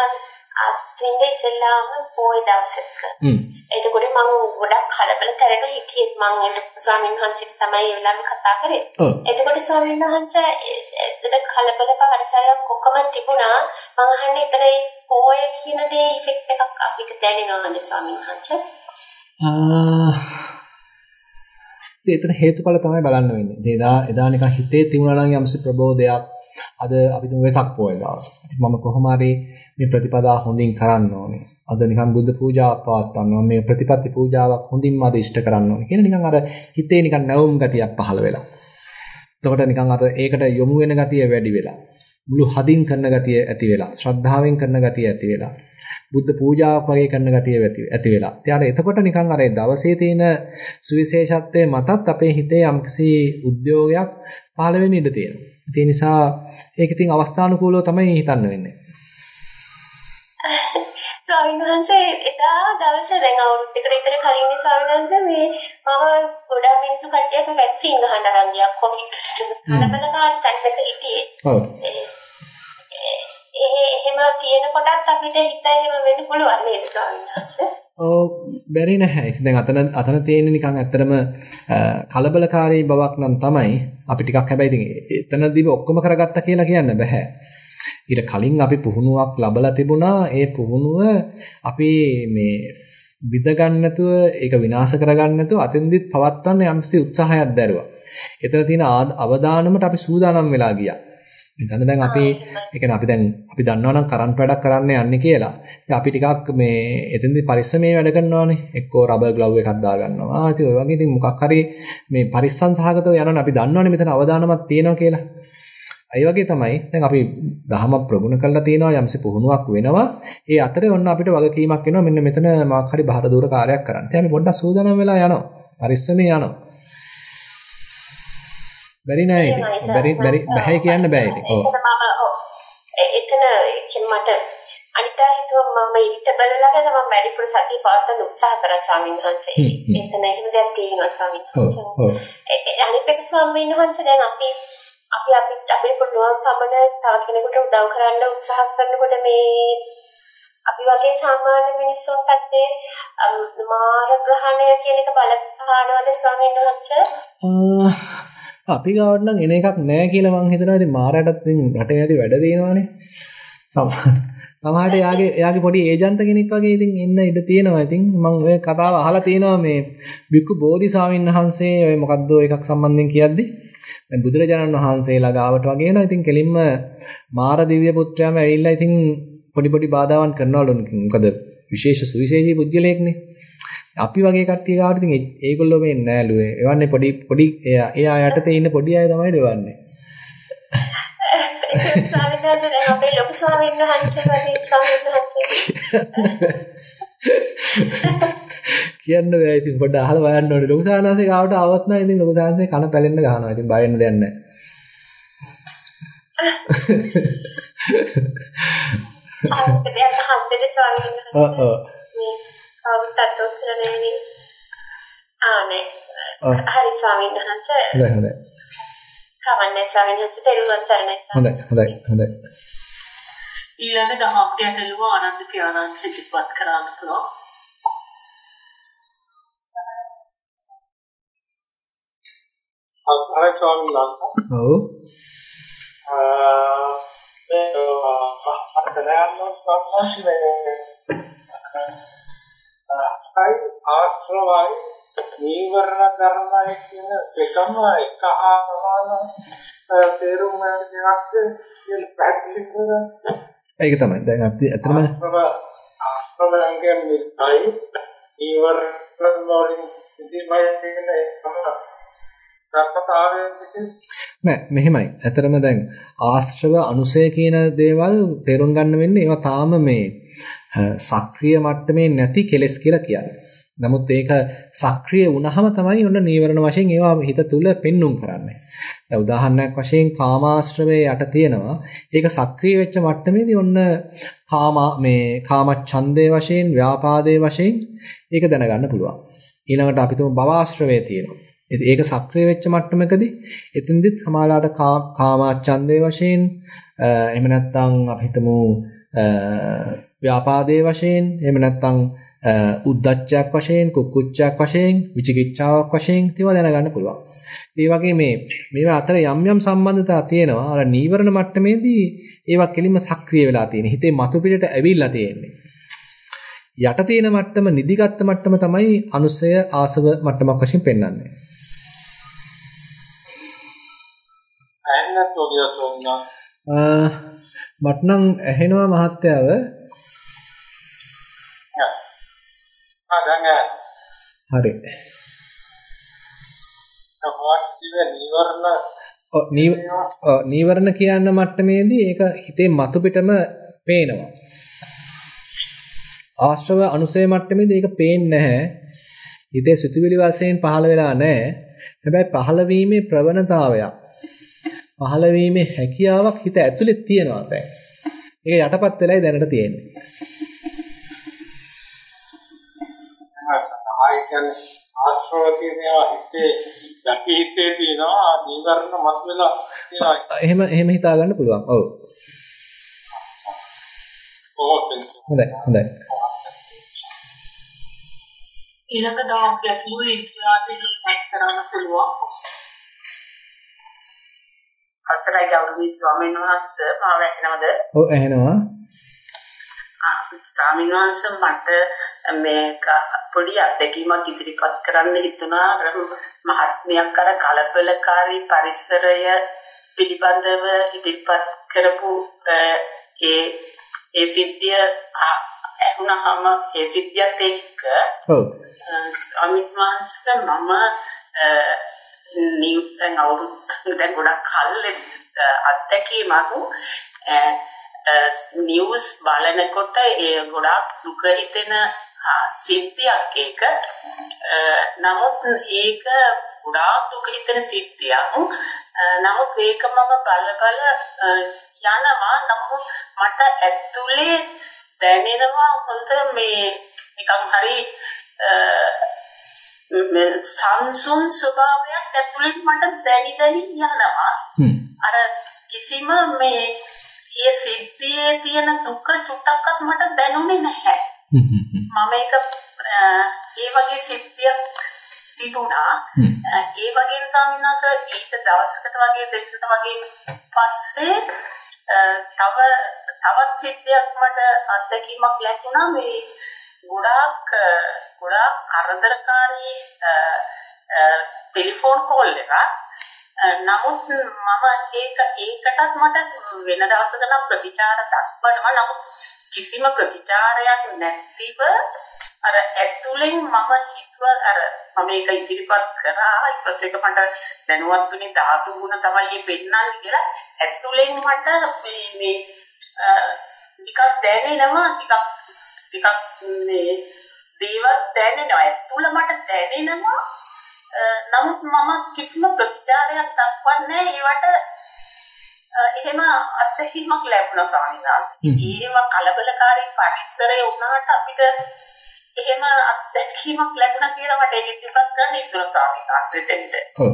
අත්විඳ ඉස්සෙල්ලාම පොයි දවසක. හ්ම්. එතකොට මම ගොඩක් කලබල කරගෙන හිටියෙත් මම ඒ ස්වාමීන් වහන්සේට තමයි ඒ වෙලාවේ කතා කරේ. එතකොට ස්වාමීන් වහන්සේ එතන කලබල පරිසරයක් ඔක්කොම තිබුණා. මම අහන්නේ එතන ඒ පොය කියන දේ ඉෆෙක්ට් එකක් අපිට දැනෙනවද ස්වාමීන් වහන්සේ? ආ එතන හේතුඵල තමයි බලන්න වෙන්නේ. එදා එදා නිකන් හිතේ තිබුණා නම් යම්සි ප්‍රබෝධයක් අද අපි තුන් වෙසක් පොය දවස්. ඉතින් මම කොහොම හරි මේ ප්‍රතිපදා හොඳින් කරන්න ඕනේ. අද නිකන් බුද්ධ පූජාවක් පවත්වන්න ඕනේ. මේ ප්‍රතිපත්ති පූජාවක් හොඳින්ම අද ඉෂ්ට කරන්න ඕනේ. කියන නිකන් අර හිතේ නිකන් නැවුම් ගතියක් පහළ වෙලා. එතකොට නිකන් අර ඒකට යොමු වෙන ගතිය වැඩි වෙලා. මුළු හදින් කරන ගතිය ඇති වෙලා. ශ්‍රද්ධාවෙන් කරන ගතිය ඇති වෙලා. බුද්ධ පූජාවක් වගේ කරන ගතිය ඇති වෙලා. ඉතින් අර එතකොට නිකන් අර දවසේ තියෙන සුවිශේෂත්වයේ මතත් අපේ හිතේ යම්කිසි උද්‍යෝගයක් පහළ වෙන්න ඉඩ තියෙනවා. ඒ නිසා ඒක ඉතින් අවස්ථානුකූලව තමයි හිතන්න වෙන්නේ. ස්වාමීන් වහන්සේ එදා දවසේ දැන් අවුරුද්දකට විතර කලින් ස්වාමීන් වහන්සේ මේ මම ගොඩාක් මිනිස්සු කට්ටියක් වැක්සින් ගහන්න අරන් ගියා කොවිඩ් කලබලකාරී තැනක හිටියේ. ඔව්. ඒ එහෙම තියෙන කොටත් අපිට හිත එහෙම වෙන්න පුළුවන් නේද ස්වාමීන් වහන්සේ? ඔව් බැරි නැහැ. දැන් අතන අතන තියෙන නිකන් ඇත්තටම කලබලකාරී බවක් නම් තමයි අපි ටිකක් හැබැයි ඉතින් එතනදී ඔක්කොම කරගත්තා කියලා කියන්න බෑ. ඊට කලින් අපි පුහුණුවක් ලබලා තිබුණා. ඒ පුහුණුව අපි මේ විද ගන්න නැතුව ඒක විනාශ කරගන්න නැතුව අතෙන්දිත් පවත්වන්න යම්සි උත්සාහයක් දැරුවා. එතන තියෙන අවදානමට අපි සූදානම් වෙලා ගියා. එතන දැන් අපි ඒ කියන්නේ අපි දැන් අපි දන්නවා නම් කරන්ට් වැඩක් කරන්න යන්නේ කියලා. ඉතින් අපි ටිකක් මේ එතෙන්දී පරිස්සමේ වැඩ කරනවානේ. එක්කෝ රබර් ග්ලව් එකක් දා ගන්නවා. ඉතින් ඔය වගේ ඉතින් මොකක් හරි මේ පරිස්සම් සහගතව යනවනේ අපි දන්නවනේ මෙතන අවදානමක් තියෙනවා කියලා. ඒ වගේ තමයි දැන් අපි දහම ප්‍රගුණ කරලා තියෙනවා යම්සි පුහුණුවක් වෙනවා. ඒ අතරේ ඔන්න අපිට වගකීමක් එනවා මෙන්න මෙතන මාක් හරි බහර දూరు කාර්යයක් කරන්න. ඉතින් අපි පොඩ්ඩක් සූදානම් වෙලා යනවා. පරිස්සමේ යනවා. බැරි නෑ ඉතින්. බැරි බැරි බෑ කියන්න බෑ ඉතින්. ඔව්. එතන මට අනිතා හිතුවා මම ඊට බලලාගෙන මම වැඩිපුර සතිය පවත්වන්න උත්සාහ කරා ස්වාමීන් වහන්සේ. එතන එහෙම දෙයක් තියෙනවා ස්වාමීන් වහන්සේ. ඔව්. අනිත් එක ස්වාමීන් වහන්සේ දැන් අපි අපි අපි අපිට පුළුවන් පමණ තව කෙනෙකුට උදව් කරන්න උත්සාහ කරනකොට මේ අපි වගේ සාමාන්‍ය මිනිස්සුන්ටත් ඒ මාර ග්‍රහණය කියන එක බලපානවද ස්වාමීන් වහන්සේ? අපි ගාවට නම් එන එකක් නැහැ කියලා මං හිතනවා. ඉතින් මාරයටත් ඉතින් රටේ ඇති වැඩ දෙනවානේ. සමහරට එයාගේ එයාගේ පොඩි ඒජන්ත කෙනෙක් වගේ ඉතින් එන්න ඉඩ තියෙනවා. ඉතින් මම ඔය කතාව අහලා තියෙනවා මේ බික්කු බෝධි ස්වාමීන් වහන්සේ ඔය මොකද්ද එකක් සම්බන්ධයෙන් කියද්දි දැන් බුදුරජාණන් වහන්සේලා ගාවට වගේ නෝ ඉතින් කෙලින්ම මාර දිව්‍ය පුත්‍රයාම ඇවිල්ලා ඉතින් පොඩි පොඩි බාධාවන් කරනවලු. මොකද විශේෂ සුවිශේෂී පුද්ගලයෙක්නේ. අපි වගේ කට්ටිය ගාවට ඉතින් ඒගොල්ලෝ මේ නෑලුවේ. එවන්නේ පොඩි පොඩි එයා යටතේ ඉන්න පොඩි අය තමයි දෙවන්නේ. ස්වාමීන් වහන්සේ අපේ ලොකු ස්වාමීන් වහන්සේ වගේ ස්වාමීන් වහන්සේ *laughs* කියන්න බෑ ඉතින් පොඩ්ඩ අහලා බලන්න ඕනේ. ලොකු සාහනසේ ගාවට ආවත් නම් ඉතින් ලොකු සාහනසේ කන පැලෙන්න ගහනවා. ඉතින් බය වෙන්න දෙයක් නැහැ ආපදයට හන්දේ ස්වාමීන් වහන්සේ? ඔව් ඔව්. මේ කවුරුත් ඔස්සරනේ ආනේ හරි ස්වාමීන් වහන්සේ. හොඳයි හොඳයි. කවන්නේ ස්වාමීන් වහන්සේ. දරුවන් සරණයි හොඳයි හොඳයි හොඳයි ඊළඟ දහම් ගැටලුව ආනන්ද පියාණන් ඉදිරිපත් කරන්න පුළුවන්. අවසරයි ස්වාමීන් වහන්සේ. ඔව්. අ මේ ආශ්‍රවයි නීවරණ කර්මයි කියන එකම එක ආකාරන තේරුම් ගන්න දෙයක් කියන පැහැදිලි කරගන්න. ඒක තමයි. දැන් අපි අතරම ආශ්‍රව ආශ්‍රවයන් කියන්නේ නීවරණ වලින් ඉතිමයි කියන නෑ මෙහෙමයි. ඇතරම දැන් ආශ්‍රව අනුසය කියන දේවල් තේරුම් ගන්න වෙන්නේ ඒවා තාම මේ සක්‍රීය මට්ටමේ නැති කෙලෙස් කියලා කියන්නේ. නමුත් ඒක සක්‍රීය වුණාම තමයි ඔන්න නීවරණ වශයෙන් ඒවා හිත තුල පෙන්눔 කරන්නේ. දැන් උදාහරණයක් වශයෙන් කාමාශ්‍රවයේ යට තියෙනවා. ඒක සක්‍රීය වෙච්ච මට්ටමේදී ඔන්න කාම මේ කාමච්ඡන්දේ වශයෙන්, ව්‍යාපාදේ වශයෙන් ඒක දැනගන්න පුළුවන්. ඊළඟට අපි තුමු භවආශ්‍රවයේ තියෙනවා. ඒක සක්‍රිය වෙච්ච මට්ටමකදී එතෙන්දිත් සමාලාට කාමාච්ඡන්දේ වශයෙන් එහෙම නැත්නම් අපි හිතමු ව්‍යාපාදයේ වශයෙන් එහෙම නැත්නම් උද්දච්චයක් වශයෙන් කුක්කුච්චයක් වශයෙන් විචිකිච්ඡාවක් වශයෙන් ඒවා දැනගන්න පුළුවන්. ඒ වගේ මේ මේවා අතර යම් යම් සම්බන්ධතා තියෙනවා. අර නීවරණ මට්ටමේදී ඒවා කෙලින්ම සක්‍රිය වෙලා තියෙන. හිතේ මතු පිටට ඇවිල්ලා තියෙන්නේ. යට තියෙන මට්ටම නිදිගත් මට්ටම තමයි අනුසය ආසව මට්ටමක් වශයෙන් පෙන්වන්නේ. ඇහෙන්නත් ඔබිය තෝන්නා. මට නම් ඇහෙනවා මහත්තයාව. හරි. නීවරණ කියන මට්ටමේදී ඒක හිතේ මතු පිටම පේනවා. ආශ්‍රව අනුසය මට්ටමේදී ඒක පේන්නේ නැහැ. හිතේ සිතුවිලි වශයෙන් පහළ වෙලා නැහැ. හැබැයි පහළ වීමේ ප්‍රවණතාවයක් පහළ වීමේ හැකියාවක් හිත ඇතුලේ තියෙනවා දැන්. ඒක යටපත් වෙලයි දැනට තියෙන්නේ. කියන්නේ ආශ්‍රව කියනවා හිතේ යටි හිතේ තියෙනවා නීවරණ මත වෙලා තියෙනවා. එහෙම එහෙම හිතා ගන්න පුළුවන්. ඔව්. හොඳයි හොඳයි. ඊළඟ දාම් ගැටලුව ඉතිහාසයෙන් ඉස්පත් කරන්න පුළුවන්. අවසරයි ගෞරවනීය ස්වාමීන් වහන්සේ මාව ඇහෙනවද? ඔව් ඇහෙනවා. ස්වාමීන් වහන්සේ මට මේක පොඩි අත්දැකීමක් ඉදිරිපත් කරන්න හිතුණා. මහත්මියක් අර කලබලකාරී පරිසරය පිළිබඳව ඉදිරිපත් කරපු ඒ ඒ සිද්ධිය ඇහුණාම ඒ සිද්ධියත් එක්ක ඔව්. ස්වාමීන් වහන්සේ මම නිව්ටන් අවුරුදු දැන් ගොඩක් කල් අත්දැකීමක් නිවුස් බලනකොට ඒ ගොඩක් දුක හිතෙන සිද්ධියක් ඒක. නමුත් ඒක ගොඩාක් දුක හිතෙන සිද්ධියක්. නමුත් ඒක මම බල බල යනවා. නමුත් මට ඇතුලේ දැනෙනවා හොඳ මේ නිකන් හරි සංසුන් ස්වභාවයක් ඇතුළෙන් මට දැනි දැනි යනවා. අර කිසිම මේ ඒ සිද්ධියේ තියෙන දුක චුට්ටක්වත් මට දැනුනේ නැහැ. මම ඒක ඒ වගේ සිද්ධියක් තිබුණා. ඒ වගේ ස්වාමීන් ඊට දවසකට වගේ දෙකකට වගේ පස්සේ තව තවත් සිද්ධියක් මට අත්දැකීමක් ලැබුණා මේ ගොඩාක් ගොඩාක් කරදරකාරී ටෙලිෆෝන් කෝල් එකක් නමුත් මම ඒක ඒකටත් මට වෙන දවසක නම් ප්‍රතිචාර දක්වනවා. නමුත් කිසිම ප්‍රතිචාරයක් නැතිව අර ඇතුලෙන් මම හිතුවා අර මම මේක ඉදිරිපත් කරා. ඊට පස්සේ ඒක මට දැනුවත් වුණේ ධාතු ගුණ තමයි මේ පෙන්වන්නේ කියලා. ඇතුලෙන් මට මේ මේ ටිකක් දැනෙනවා ටිකක් ටිකක් මේ දේවල් දැනෙනවා. ඇතුළ මට දැනෙනවා නමුත් මම කිසිම ප්‍රතිචාරයක් දක්වන්නේ ඒවට එහෙම අත්දැකීමක් ලැබුණා ස්වාමීන් වහන්සේ. ඒව කලබලකාරී පරිසරය වුණාට අපිට එහෙම අත්දැකීමක් ලැබුණා කියලා මට ඒක ඉතිපත් කරන්න ඉතුරු ස්වාමීන් වහන්සේට. ඔව්.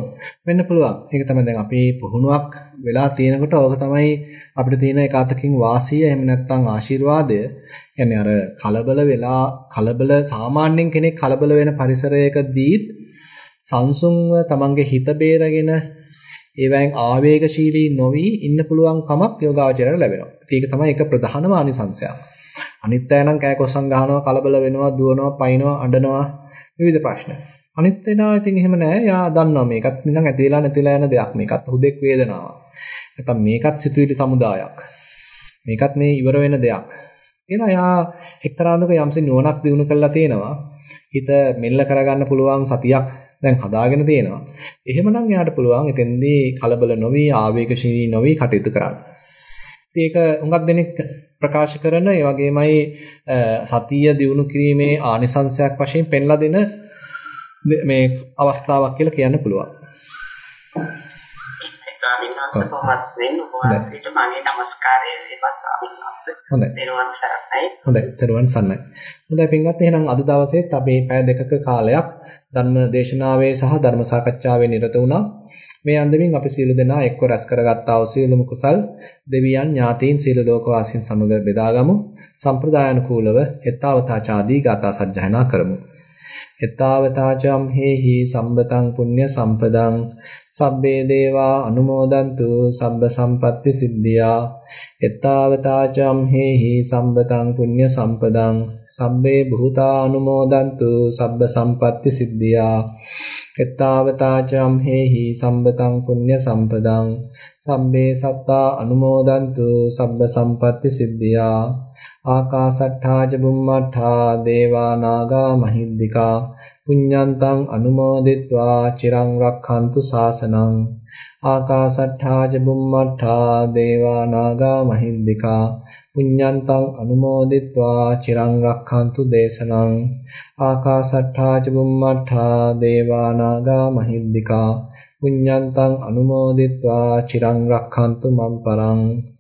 වෙන්න පුළුවන්. ඒක තමයි දැන් අපි පුහුණුවක් වෙලා තියෙනකොට ඕක තමයි අපිට තියෙන එකතකින් වාසිය එහෙම නැත්නම් ආශිර්වාදය. يعني අර කලබල වෙලා කලබල සාමාන්‍යයෙන් කෙනෙක් කලබල වෙන පරිසරයකදීත් සංසුන්ව තමන්ගේ හිත බේරගෙන ඒවෙන් ආවේගශීලී නොවි ඉන්න පුළුවන් කමක් යෝගාවචරයට ලැබෙනවා. ඒක තමයි එක ප්‍රධානම ආනිසංශයක්. අනිත් අය නම් කෑ කොස්සම් ගහනවා, කලබල වෙනවා, දුවනවා, පයින්නවා, අඬනවා විවිධ ප්‍රශ්න. අනිත් එනා ඉතින් එහෙම නෑ. යා දන්නවා මේකත් නිකන් ඇතිලා නැතිලා යන දෙයක්. මේකත් හුදෙක් වේදනාවක්. නැත්නම් මේකත් සිතුවිලි සමුදායක්. මේකත් මේ ඉවර වෙන දෙයක්. එහෙනම් යා එක්තරාන්දක යම්සි නුවණක් දිනු කරලා තියෙනවා. හිත මෙල්ල කරගන්න පුළුවන් සතියක් දැන් හදාගෙන තියෙනවා. එහෙමනම් එයාට පුළුවන් එතෙන්දී කලබල නොවි ආවේගශීලී නොවි කටයුතු කරන්න. ඒක හුඟක් දෙනෙක් ප්‍රකාශ කරන ඒ වගේමයි සතිය දිනු කිරීමේ ආනිසංශයක් වශයෙන් පෙන්ලා දෙන මේ අවස්ථාවක් කියලා කියන්න පුළුවන්. ස්වාමීන් වහන්සේ කොහොමද වෙන්නේ ඔබ වහන්සේට මගේ নমස්කාරය වේවා ස්වාමීන් වහන්සේ. හොඳයි. දරුවන් සරණයි. හොඳයි. දරුවන් සරණයි. හොඳයි පින්වත් එහෙනම් අද දවසේත් අපේ පැය දෙකක කාලයක් ධර්ම දේශනාවේ සහ ධර්ම සාකච්ඡාවේ නිරත වුණා. මේ අන්දමින් අපි සියලු දෙනා එක්ව රැස් කරගත්තා වූ සියලුම කුසල් දෙවියන් ඥාතීන් සියලු ලෝකවාසීන් සමග බෙදාගමු. සම්ප්‍රදායනුකූලව එත්තාවතාචාදී ගාථා සජ්ජායනා කරමු. එත්තාවතාචම් හේහි සම්බතං පුඤ්ඤ සම්පදං සබ්බේ දේවා අනුමෝදන්තු සබ්බ සම්පatti සිද්ධියා. එත්තාවතාචම් හේහි සම්බතං පුඤ්ඤ සම්පදං සබ්බේ භූතා අනුමෝදන්තු සබ්බ සම්පatti සිද්ධියා. එත්තාවතාචම් හේහි සම්බතං පුඤ්ඤ සම්පදං සම්බේ සත්තා අනුමෝදන්තු සබ්බ සම්පatti සිද්ධියා. ආකාසට්ඨාජ බුම්මට්ඨා දේවා නාග මහිද්దికා පුඤ්ඤන්තං අනුමෝදිත්වා චිරං රක්ඛන්තු සාසනං ආකාසට්ඨාජ බුම්මට්ඨා දේවා නාග මහිද්దికා පුඤ්ඤන්තං අනුමෝදිත්වා චිරං රක්ඛන්තු දේශනං ආකාසට්ඨාජ බුම්මට්ඨා දේවා නාග මහිද්దికා පුඤ්ඤන්තං අනුමෝදිත්වා චිරං රක්ඛන්තු මම් පරං